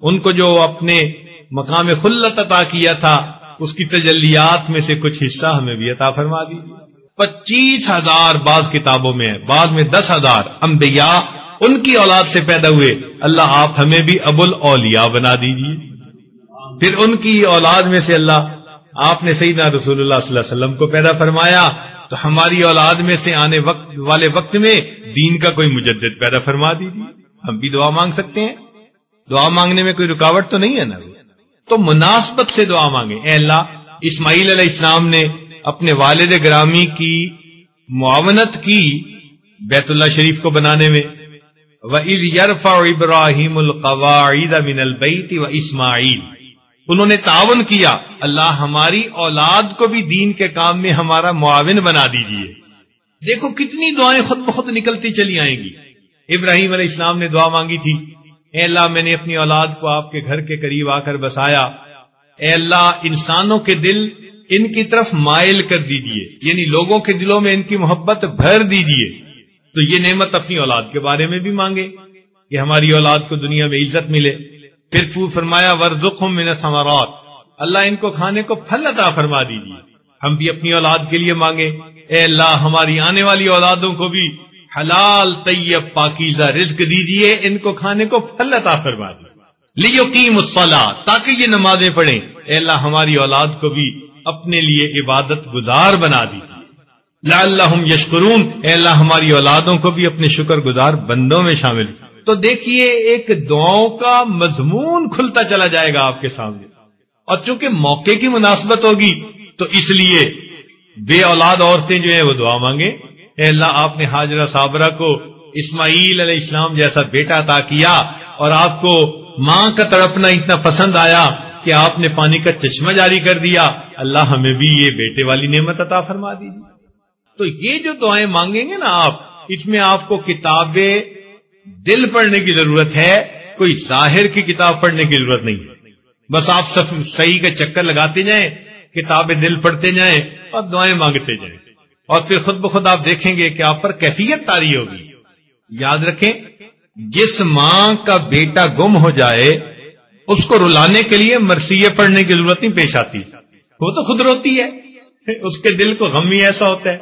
ان کو جو اپنے مقام خلت عطا کیا تھا، اس کی تجلیات میں سے کچھ حصہ ہمیں بھی عطا فرما دی۔ پچیس ہزار بعض کتابوں میں، بعض میں دس ہزار انبیاء ان کی اولاد سے پیدا ہوئے۔ اللہ آپ ہمیں بھی ابل اولیاء بنا دیجیے۔ پھر ان کی اولاد میں سے اللہ آپ نے سیدنا رسول اللہ صلی اللہ علیہ وسلم کو پیدا فرمایا۔ تو ہماری اولاد میں سے آنے وقت والے وقت میں دین کا کوئی مجدد پیدا فرما دیجیے ہم بھی دعا مانگ سکتے ہیں۔ دعا مانگنے میں کوئی رکاوٹ تو نہیں ہے نا۔ تو مناسبت سے دعا مانگے اے اللہ، اسماعیل علیہ السلام نے اپنے والد گرامی کی معاونت کی بیت اللہ شریف کو بنانے میں ابراہیم القواعد من البیت و اسماعیل انہوں نے تعاون کیا، اللہ ہماری اولاد کو بھی دین کے کام میں ہمارا معاون بنا دیجیے دیکھو کتنی دعائیں خود بخود نکلتی چلی آئیں گی۔ ابراہیم علیہ السلام نے دعا مانگی تھی، اے اللہ میں نے اپنی اولاد کو آپ کے گھر کے قریب آ کر بسایا۔ اے اللہ انسانوں کے دل ان کی طرف مائل کر دیجیے یعنی لوگوں کے دلوں میں ان کی محبت بھر دیجیے تو یہ نعمت اپنی اولاد کے بارے میں بھی مانگے کہ ہماری اولاد کو دنیا میں عزت ملے۔ پھر فرمایا من ثمرات اللہ ان کو کھانے کو پھل عطا فرما دیجیے۔ ہم بھی اپنی اولاد کے لیے مانگے اے اللہ، ہماری آنے والی اولادوں کو بھی حلال، طیب، پاکیزہ رزق دیجیے۔ ان کو کھانے کو پھل عطا فرما دیجیے۔ لیو قیم تاکہ یہ نمازیں پڑھیں۔ اے اللہ، ہماری اولاد کو بھی اپنے لیے عبادت گزار بنا دیجیے۔ لا اللہ یشکرون۔ اے اللہ، ہماری اولادوں کو بھی اپنے شکر گزار بندوں میں شامل تو دیکھیے ایک دعاؤں کا مضمون کھلتا چلا جائے گا آپ کے سامنے۔ اور چونکہ موقع کی مناسبت ہوگی، تو اس لیے بے اولاد عورتیں جو ہیں وہ دعا مانگے اے اللہ، آپ نے حاجرہ صابرہ کو اسماعیل علیہ السلام جیسا بیٹا عطا کیا اور آپ کو ماں کا تڑپنا اتنا پسند آیا کہ آپ نے پانی کا چشمہ جاری کر دیا۔ اللہ ہمیں بھی یہ بیٹے والی نعمت عطا فرما دیجیے۔ تو یہ جو دعائیں مانگیں گے نا آپ، اس میں آپ کو کتابیں دل پڑھنے کی ضرورت ہے، کوئی ظاہر کی کتاب پڑھنے کی ضرورت نہیں۔ بس آپ صحیح کا چکر لگاتے جائیں، کتابیں دل پڑھتے جائیں اور دعائیں مانگتے جائیں۔ اور پھر خود بخود آپ دیکھیں گے کہ آپ پر کیفیت تاری ہوگی۔ یاد رکھیں، جس ماں کا بیٹا گم ہو جائے، اس کو رلانے کے لیے مرثیے پڑھنے کی ضرورت نہیں پیش آتی۔ وہ تو خود روتی ہے۔ اس کے دل کو غم ہی ایسا ہوتا ہے۔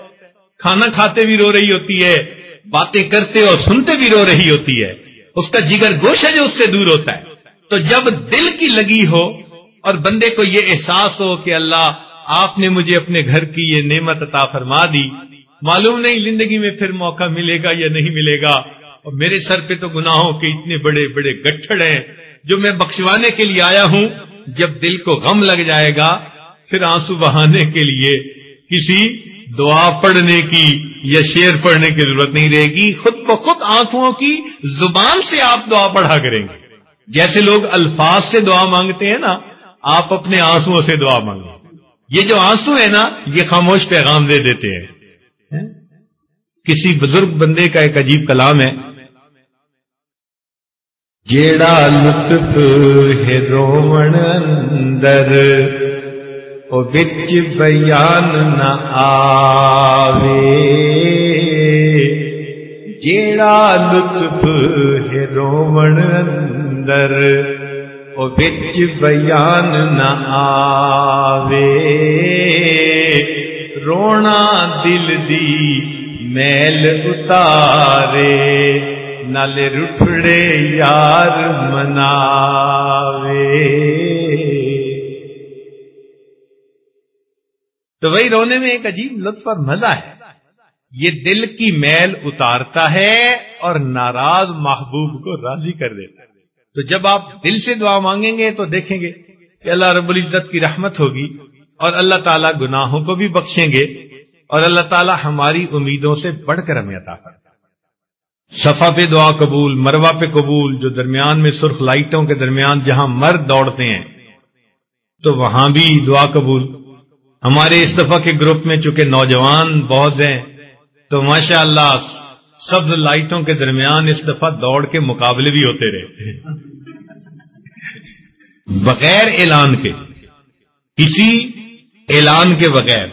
کھانا کھاتے بھی رو رہی ہوتی ہے۔ باتیں کرتے اور سنتے بھی رو رہی ہوتی ہے۔ اس کا جگر گوشہ جو اس سے دور ہوتا ہے۔ تو جب دل کی لگی ہو اور بندے کو یہ احساس ہو کہ اللہ، آپ نے مجھے اپنے گھر کی یہ نعمت عطا فرما دی، معلوم نہیں زندگی میں پھر موقع ملے گا یا نہیں ملے گا۔ اور میرے سر پہ تو گناہوں کے اتنے بڑے بڑے گٹھڑ ہیں جو میں بخشوانے کے لیے آیا ہوں۔ جب دل کو غم لگ جائے گا، پھر آنسو بہانے کے لیے کسی دعا پڑھنے کی یا شیر پڑھنے کی ضرورت نہیں رہے گی، خود بخود آنکھوں کی زبان سے آپ دعا پڑھا کریں گے۔ جیسے لوگ الفاظ سے دعا مانگتے ہیں نا، آپ اپنے آنسو سے دعا مانگیں۔ یہ جو آنسو ہے نا، یہ خاموش پیغام دے دیتے ہیں؟ کسی بزرگ بندے کا ایک عجیب کلام ہے۔ جیڑا لطف ہے رومن اندر او بچ بیان نہ آوے۔ جیڑا لطف ہے رومن اندر، او بچ بیان نہ آوے۔ رونا دل دی میل اتارے نل رٹھڑے یار مناوے۔ تو وہی رونے میں ایک عجیب لطف اور مزہ ہے۔ یہ دل کی میل اتارتا ہے اور ناراض محبوب کو راضی کر دیتا ہے۔ تو جب آپ دل سے دعا مانگیں گے تو دیکھیں گے کہ اللہ رب العزت کی رحمت ہوگی اور اللہ تعالیٰ گناہوں کو بھی بخشیں گے اور اللہ تعالیٰ ہماری امیدوں سے بڑھ کر ہمیں عطا کرتا صفا پہ دعا قبول مروا پہ قبول، جو درمیان میں سرخ لائٹوں کے درمیان جہاں مرد دوڑتے ہیں، تو وہاں بھی دعا قبول۔ ہمارے اس دفعہ کے گروپ میں چونکہ نوجوان بہت ہیں، تو ماشاء اللہ سب لائٹوں کے درمیان اس دفعہ دوڑ کے مقابلے بھی ہوتے رہتے ہیں۔ بغیر اعلان کے، کسی اعلان کے بغیر۔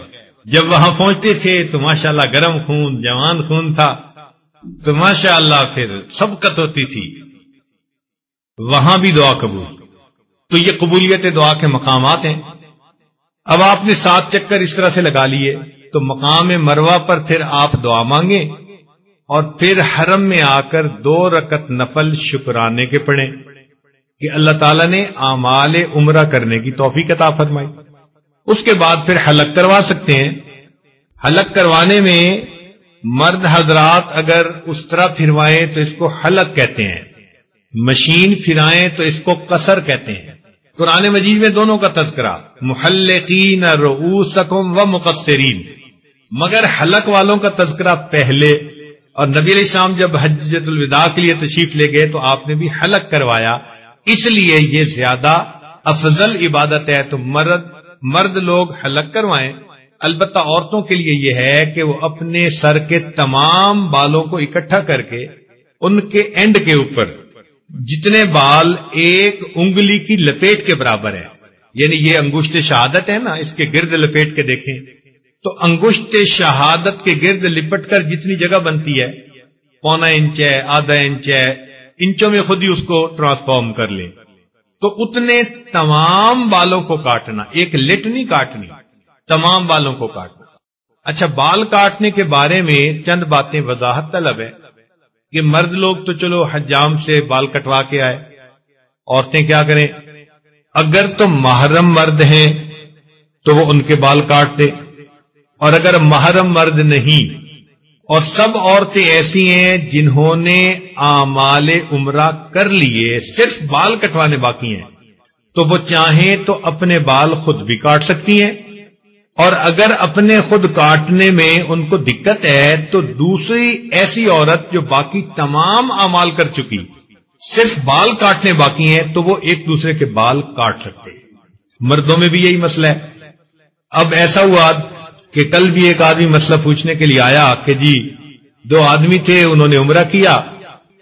جب وہاں پہنچتے تھے تو ماشاء اللہ گرم خون، جوان خون تھا۔ تو ماشاء اللہ پھر سبقت ہوتی تھی۔ وہاں بھی دعا قبول۔ تو یہ قبولیت دعا کے مقامات ہیں۔ اب آپ نے سات چکر اس طرح سے لگا لیے، تو مقام مروا پر پھر آپ دعا مانگیں اور پھر حرم میں آ کر دو رکت نفل شکرانے کے پڑھیں کہ اللہ تعالیٰ نے اعمال عمرہ کرنے کی توفیق عطا فرمائی۔ اس کے بعد پھر حلق کروا سکتے ہیں۔ حلق کروانے میں مرد حضرات اگر اس طرح پھروائیں تو اس کو حلق کہتے ہیں۔ مشین پھرائیں تو اس کو قصر کہتے ہیں۔ قرآن مجید میں دونوں کا تذکرہ محلقین رؤوسکم و مقصرین مگر حلق والوں کا تذکرہ پہلے، اور نبی علیہ السلام جب حجت الوداع کے لیے تشریف لے گئے تو آپ نے بھی حلق کروایا۔ اس لیے یہ زیادہ افضل عبادت ہے۔ تو مرد مرد لوگ حلق کروائیں۔ البتہ عورتوں کے لیے یہ ہے کہ وہ اپنے سر کے تمام بالوں کو اکٹھا کر کے ان کے اینڈ کے اوپر جتنے بال ایک انگلی کی لپیٹ کے برابر ہے یعنی یہ انگوشت شہادت ہے نا، اس کے گرد لپیٹ کے دیکھیں، تو انگوشت شہادت کے گرد لپٹ کر جتنی جگہ بنتی ہے، پونا انچ ہے، آدھا انچ ہے، انچوں میں خود ہی اس کو ٹرانسفارم کر لیں۔ تو اتنے تمام بالوں کو کاٹنا، ایک لٹ نہیں کاٹنی، تمام بالوں کو کاٹنا۔ اچھا بال کاٹنے کے بارے میں چند باتیں وضاحت طلب ہے۔ کہ مرد لوگ تو چلو حجام سے بال کٹوا کے آئے۔ عورتیں کیا کریں؟ اگر تو محرم مرد ہیں تو وہ ان کے بال کاٹتے اور اگر محرم مرد نہیں، اور سب عورتیں ایسی ہیں جنہوں نے آمال عمرہ کر لیے، صرف بال کٹوانے باقی ہیں، تو وہ چاہیں تو اپنے بال خود بھی کاٹ سکتی ہیں۔ اور اگر اپنے خود کاٹنے میں ان کو دقت ہے تو دوسری ایسی عورت جو باقی تمام امال کر چکی، صرف بال کاٹنے باقی ہیں تو وہ ایک دوسرے کے بال کاٹ سکتے۔ مردوں میں بھی یہی مسئلہ ہے۔ اب ایسا ہوا کہ کل بھی ایک آدمی مسئلہ پوچھنے کے لیے آیا کہ جی دو آدمی تھے، انہوں نے عمرہ کیا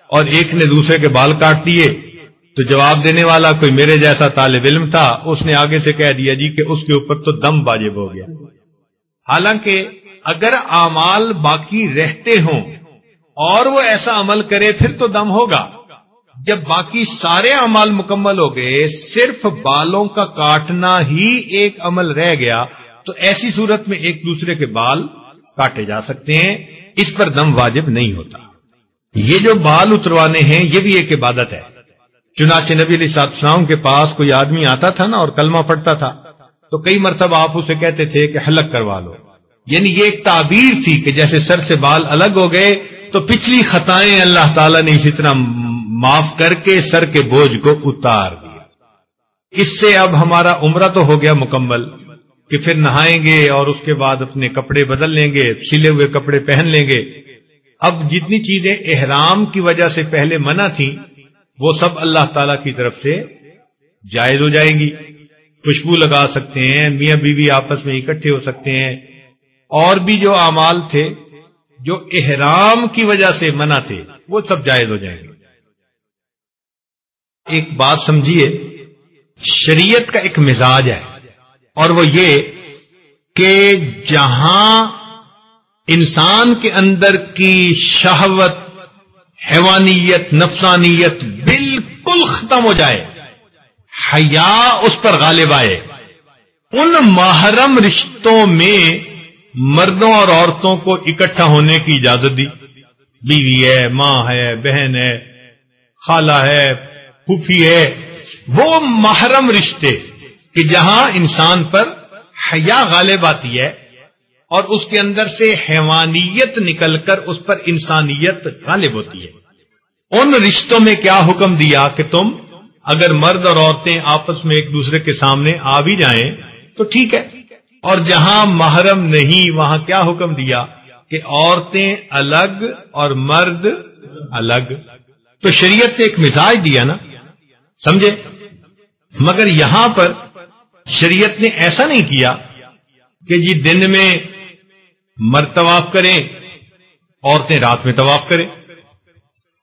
اور ایک نے دوسرے کے بال کاٹ دیے۔ تو جواب دینے والا کوئی میرے جیسا طالب علم تھا، اس نے آگے سے کہہ دیا جی کہ اس کے اوپر تو دم واجب ہو گیا۔ حالانکہ اگر اعمال باقی رہتے ہوں اور وہ ایسا عمل کرے پھر تو دم ہوگا۔ جب باقی سارے اعمال مکمل ہو گئے، صرف بالوں کا کاٹنا ہی ایک عمل رہ گیا، تو ایسی صورت میں ایک دوسرے کے بال کاٹے جا سکتے ہیں، اس پر دم واجب نہیں ہوتا۔ یہ جو بال اتروانے ہیں، یہ بھی ایک عبادت ہے۔ چنانچہ نبی علیہ السلام کے پاس کوئی آدمی آتا تھا نا اور کلمہ پڑتا تھا، تو کئی مرتبہ آپ اسے کہتے تھے کہ حلق کروا لو۔ یعنی یہ ایک تعبیر تھی کہ جیسے سر سے بال الگ ہو گئے، تو پچھلی خطائیں اللہ تعالیٰ نے اسی طرح معاف کر کے سر کے بوجھ کو اتار دیا۔ اس سے اب ہمارا عمرہ تو ہو گیا مکمل، کہ پھر نہائیں گے اور اس کے بعد اپنے کپڑے بدل لیں گے، سلے ہوئے کپڑے پہن لیں گے۔ اب جتنی چیزیں احرام کی وجہ سے پہلے منع تھیں وہ سب اللہ تعالی کی طرف سے جائز ہو جائیں گی۔ خوشبو لگا سکتے ہیں، میاں بیوی آپس میں اکٹھے ہو سکتے ہیں۔ اور بھی جو اعمال تھے، جو احرام کی وجہ سے منع تھے، وہ سب جائز ہو جائیں گے۔ ایک بات سمجھیے، شریعت کا ایک مزاج ہے۔ اور وہ یہ کہ جہاں انسان کے اندر کی شہوت، حیوانیت، نفسانیت ختم ہو جائے۔ حیا اس پر غالب آئے۔ ان محرم رشتوں میں مردوں اور عورتوں کو اکٹھا ہونے کی اجازت دی۔ بیوی ہے، ماں ہے، بہن ہے، خالہ ہے پھوفی ہے۔ وہ محرم رشتے کہ جہاں انسان پر حیا غالب آتی ہے اور اس کے اندر سے حیوانیت نکل کر اس پر انسانیت غالب ہوتی ہے۔ ان رشتوں میں کیا حکم دیا کہ تم اگر مرد اور عورتیں آپس میں ایک دوسرے کے سامنے آ بھی جائیں، تو ٹھیک ہے۔ اور جہاں محرم نہیں، وہاں کیا حکم دیا؟ کہ عورتیں الگ اور مرد الگ۔ تو شریعت نے ایک مزاج دیا نا، سمجھے؟ مگر یہاں پر شریعت نے ایسا نہیں کیا کہ جی دن میں مرد طواف کریں، عورتیں رات میں طواف کریں۔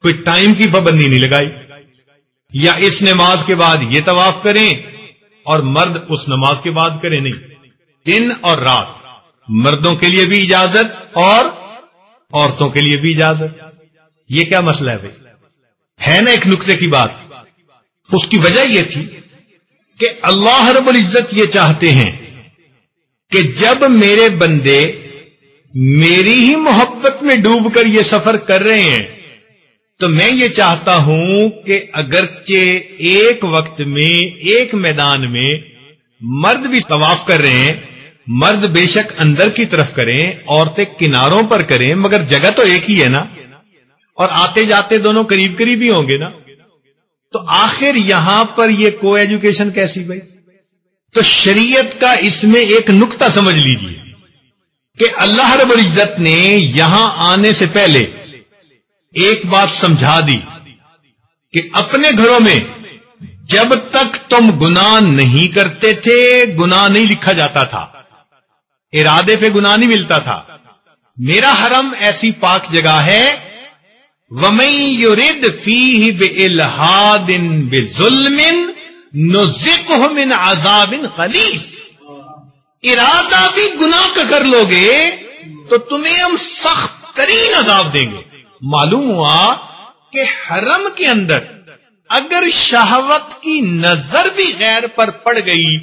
کوئی ٹائم کی پابندی نہیں لگائی۔ یا اس نماز کے بعد یہ طواف کریں اور مرد اس نماز کے بعد کریں نہیں۔ دن اور رات مردوں کے لیے بھی اجازت اور عورتوں کے لیے بھی اجازت۔ یہ کیا مسئلہ ہے بھائی؟ ہے نا ایک نقطے کی بات۔ اس کی وجہ یہ تھی کہ اللہ رب العزت یہ چاہتے ہیں کہ جب میرے بندے میری ہی محبت میں ڈوب کر یہ سفر کر رہے ہیں تو میں یہ چاہتا ہوں کہ اگرچہ ایک وقت میں، ایک میدان میں مرد بھی طواف کر رہے ہیں، مرد بے شک اندر کی طرف کریں، عورتیں کناروں پر کریں، مگر جگہ تو ایک ہی ہے نا؟ اور آتے جاتے دونوں قریب قریب ہی ہوں گے نا؟ تو آخر یہاں پر یہ کو ایجوکیشن کیسی بھائی؟ تو شریعت کا اس میں ایک نقطہ سمجھ لیجیے کہ اللہ رب العزت نے یہاں آنے سے پہلے ایک بات سمجھا دی کہ اپنے گھروں میں جب تک تم گناہ نہیں کرتے تھے، گناہ نہیں لکھا جاتا تھا۔ ارادے پہ گناہ نہیں ملتا تھا۔ میرا حرم ایسی پاک جگہ ہے۔ ومئی یورد فی بے الحاد بے ظلم من عذاب خلیف۔ ارادہ بھی گناہ کا کر لو گے تو تمہیں ہم سخت ترین عذاب دیں گے۔ معلوم ہوا کہ حرم کے اندر اگر شہوت کی نظر بھی غیر پر پڑ گئی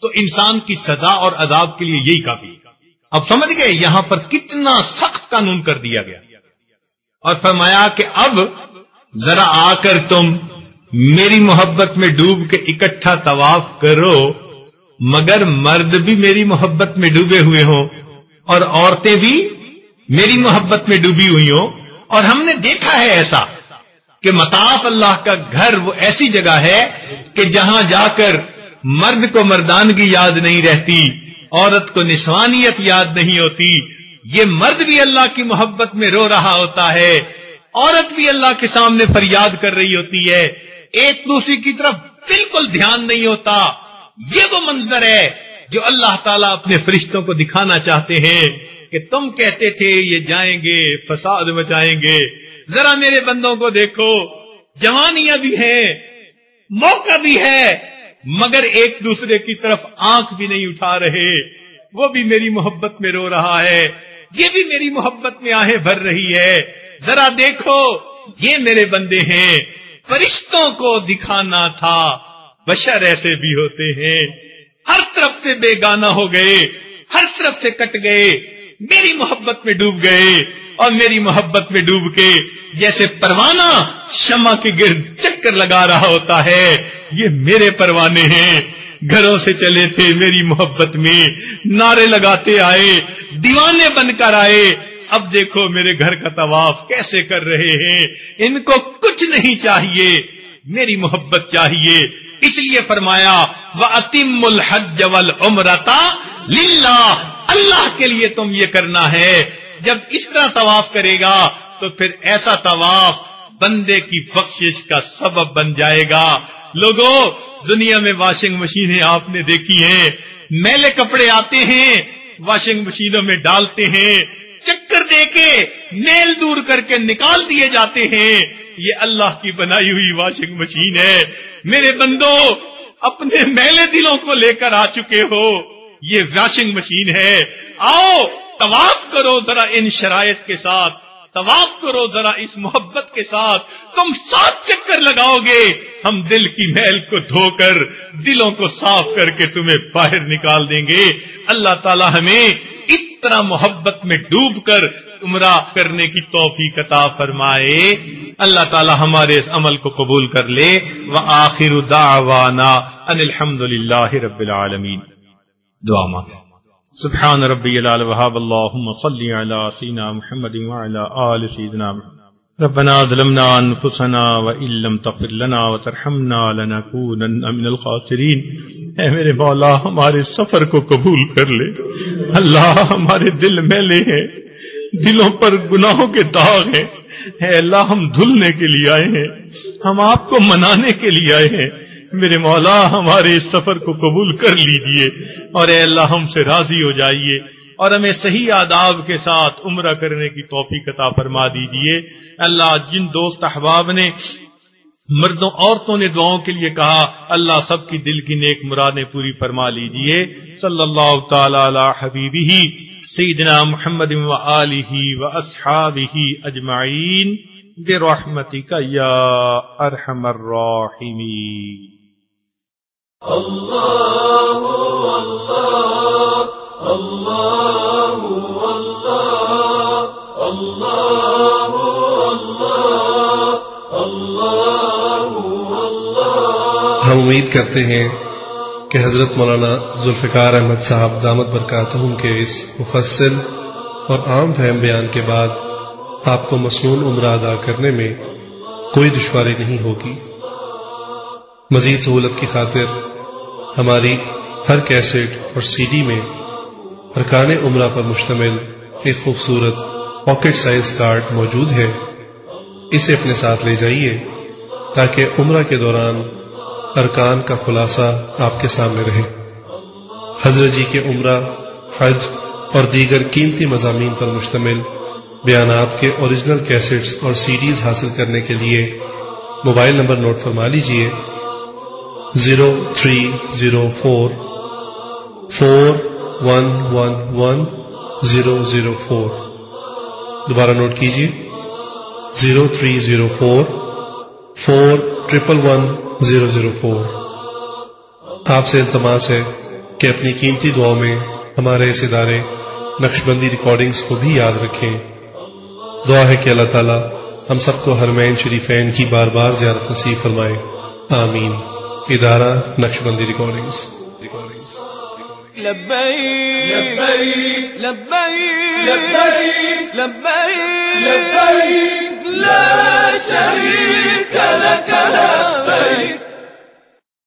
تو انسان کی سزا اور عذاب کے لیے یہی کافی اب سمجھ گئے یہاں پر کتنا سخت قانون کر دیا گیا۔ اور فرمایا کہ اب ذرا آ کر تم میری محبت میں ڈوب کے اکٹھا طواف کرو، مگر مرد بھی میری محبت میں ڈوبے ہوئے ہوں اور عورتیں بھی میری محبت میں ڈوبی ہوئی ہوں۔ اور ہم نے دیکھا ہے ایسا کہ مطاف اللہ کا گھر وہ ایسی جگہ ہے کہ جہاں جا کر مرد کو مردانگی یاد نہیں رہتی، عورت کو نسوانیت یاد نہیں ہوتی۔ یہ مرد بھی اللہ کی محبت میں رو رہا ہوتا ہے، عورت بھی اللہ کے سامنے فریاد کر رہی ہوتی ہے۔ ایک دوسرے کی طرف بالکل دھیان نہیں ہوتا۔ یہ وہ منظر ہے جو اللہ تعالیٰ اپنے فرشتوں کو دکھانا چاہتے ہیں۔ کہ تم کہتے تھے یہ جائیں گے، فساد مچائیں گے۔ ذرا میرے بندوں کو دیکھو جوانیاں بھی ہیں، موقع بھی ہے، مگر ایک دوسرے کی طرف آنکھ بھی نہیں اٹھا رہے۔ وہ بھی میری محبت میں رو رہا ہے، یہ بھی میری محبت میں آہیں بھر رہی ہے۔ ذرا دیکھو، یہ میرے بندے ہیں، فرشتوں کو دکھانا تھا، بشر ایسے بھی ہوتے ہیں۔ ہر طرف سے بے گانا ہو گئے، ہر طرف سے کٹ گئے۔ میری محبت میں ڈوب گئے اور میری محبت میں ڈوب کے جیسے پروانہ شمع کے گرد چکر لگا رہا ہوتا ہے۔ یہ میرے پروانے ہیں۔ گھروں سے چلے تھے میری محبت میں۔ نعرے لگاتے آئے، دیوانے بن کر آئے۔ اب دیکھو میرے گھر کا طواف کیسے کر رہے ہیں۔ ان کو کچھ نہیں چاہیے، میری محبت چاہیے۔ اس لیے فرمایا وہ اتم الحج عمرتا للہ اللہ کے لیے تم یہ کرنا ہے۔ جب اس طرح طواف کرے گا تو پھر ایسا طواف بندے کی بخشش کا سبب بن جائے گا۔ لوگوں دنیا میں واشنگ مشینیں آپ نے دیکھی ہیں۔ میلے کپڑے آتے ہیں، واشنگ مشینوں میں ڈالتے ہیں۔ چکر دے کے میل دور کر کے نکال دیے جاتے ہیں۔ یہ اللہ کی بنائی ہوئی واشنگ مشین ہے۔ میرے بندو، اپنے میلے دلوں کو لے کر آ چکے ہو۔ یہ واشنگ مشین ہے۔ آؤ، طواف کرو ذرا ان شرائط کے ساتھ۔ طواف کرو ذرا اس محبت کے ساتھ۔ تم سات چکر لگاؤ گے۔ ہم دل کی محل کو دھو کر، دلوں کو صاف کر کے تمہیں باہر نکال دیں گے۔ اللہ تعالی ہمیں اتنا محبت میں ڈوب کر عمرہ کرنے کی توفیق عطا فرمائے۔ اللہ تعالی ہمارے اس عمل کو قبول کر لے۔ وہ آخر دعوانا ان الحمد للہ رب العالمین۔ دعا مانگے۔ سبحان ربي العلى وهاب اللهم صل على سيدنا محمد وعلى آل سيدنا محمد۔ ربنا ظلمنا انفسنا وان لم تغفر لنا وترحمنا لنكونن من الخاسرين اے میرے مولا، ہمارے سفر کو قبول کر لے۔ اللہ ہمارے دل میلے ہیں دلوں پر گناہوں کے داغ ہیں۔ اے اللہ، ہم دھلنے کے لیے آئے ہیں۔ ہم آپ کو منانے کے لیے آئے ہیں۔ میرے مولا، ہمارے اس سفر کو قبول کر لیجیے اور اے اللہ ہم سے راضی ہو جائیے اور ہمیں صحیح آداب کے ساتھ عمرہ کرنے کی توفیق عطا فرما دیجیے۔ اللہ جن دوست احباب نے مردوں، عورتوں نے دعاؤں کے لیے کہا، اللہ سب کی دل کی نیک مرادیں پوری فرما لیجیے۔ صلی اللہ تعالی علی حبیبہ، سیدنا محمد و آلہ و اصحابہ اجمعین، برحمتک یا ارحم الراحمین۔ اللہ اللہ ہم امید کرتے ہیں کہ حضرت مولانا ذوالفقار احمد صاحب دامت برکاتہم کے اس مفصل اور عام فہم بیان کے بعد آپ کو مصنون عمرہ ادا کرنے میں کوئی دشواری نہیں ہوگی۔ مزید سہولت کی خاطر ہماری ہر کیسٹ اور سی ڈی میں ارکان عمرہ پر مشتمل ایک خوبصورت پاکٹ سائز کارڈ موجود ہے۔ اسے اپنے ساتھ لے جائیے تاکہ عمرہ کے دوران ارکان کا خلاصہ آپ کے سامنے رہے۔ حضرت جی کے عمرہ، حج اور دیگر قیمتی مضامین پر مشتمل بیانات کے اوریجنل کیسٹس اور سی ڈیز حاصل کرنے کے لیے موبائل نمبر نوٹ فرما لیجیے zero three zero four four one one one zero zero four دوبارہ نوٹ کیجیے zero three zero four four triple one zero zero four آپ سے التماس ہے کہ اپنی قیمتی دعاؤں میں ہمارے اس ادارے نقش بندی ریکارڈنگس کو بھی یاد رکھیں۔ دعا ہے کہ اللہ تعالیٰ ہم سب کو ہرمین شریفین کی بار بار زیارت نصیب فرمائے۔ آمین۔ إدارة نقشبندي ريكوردينغز لا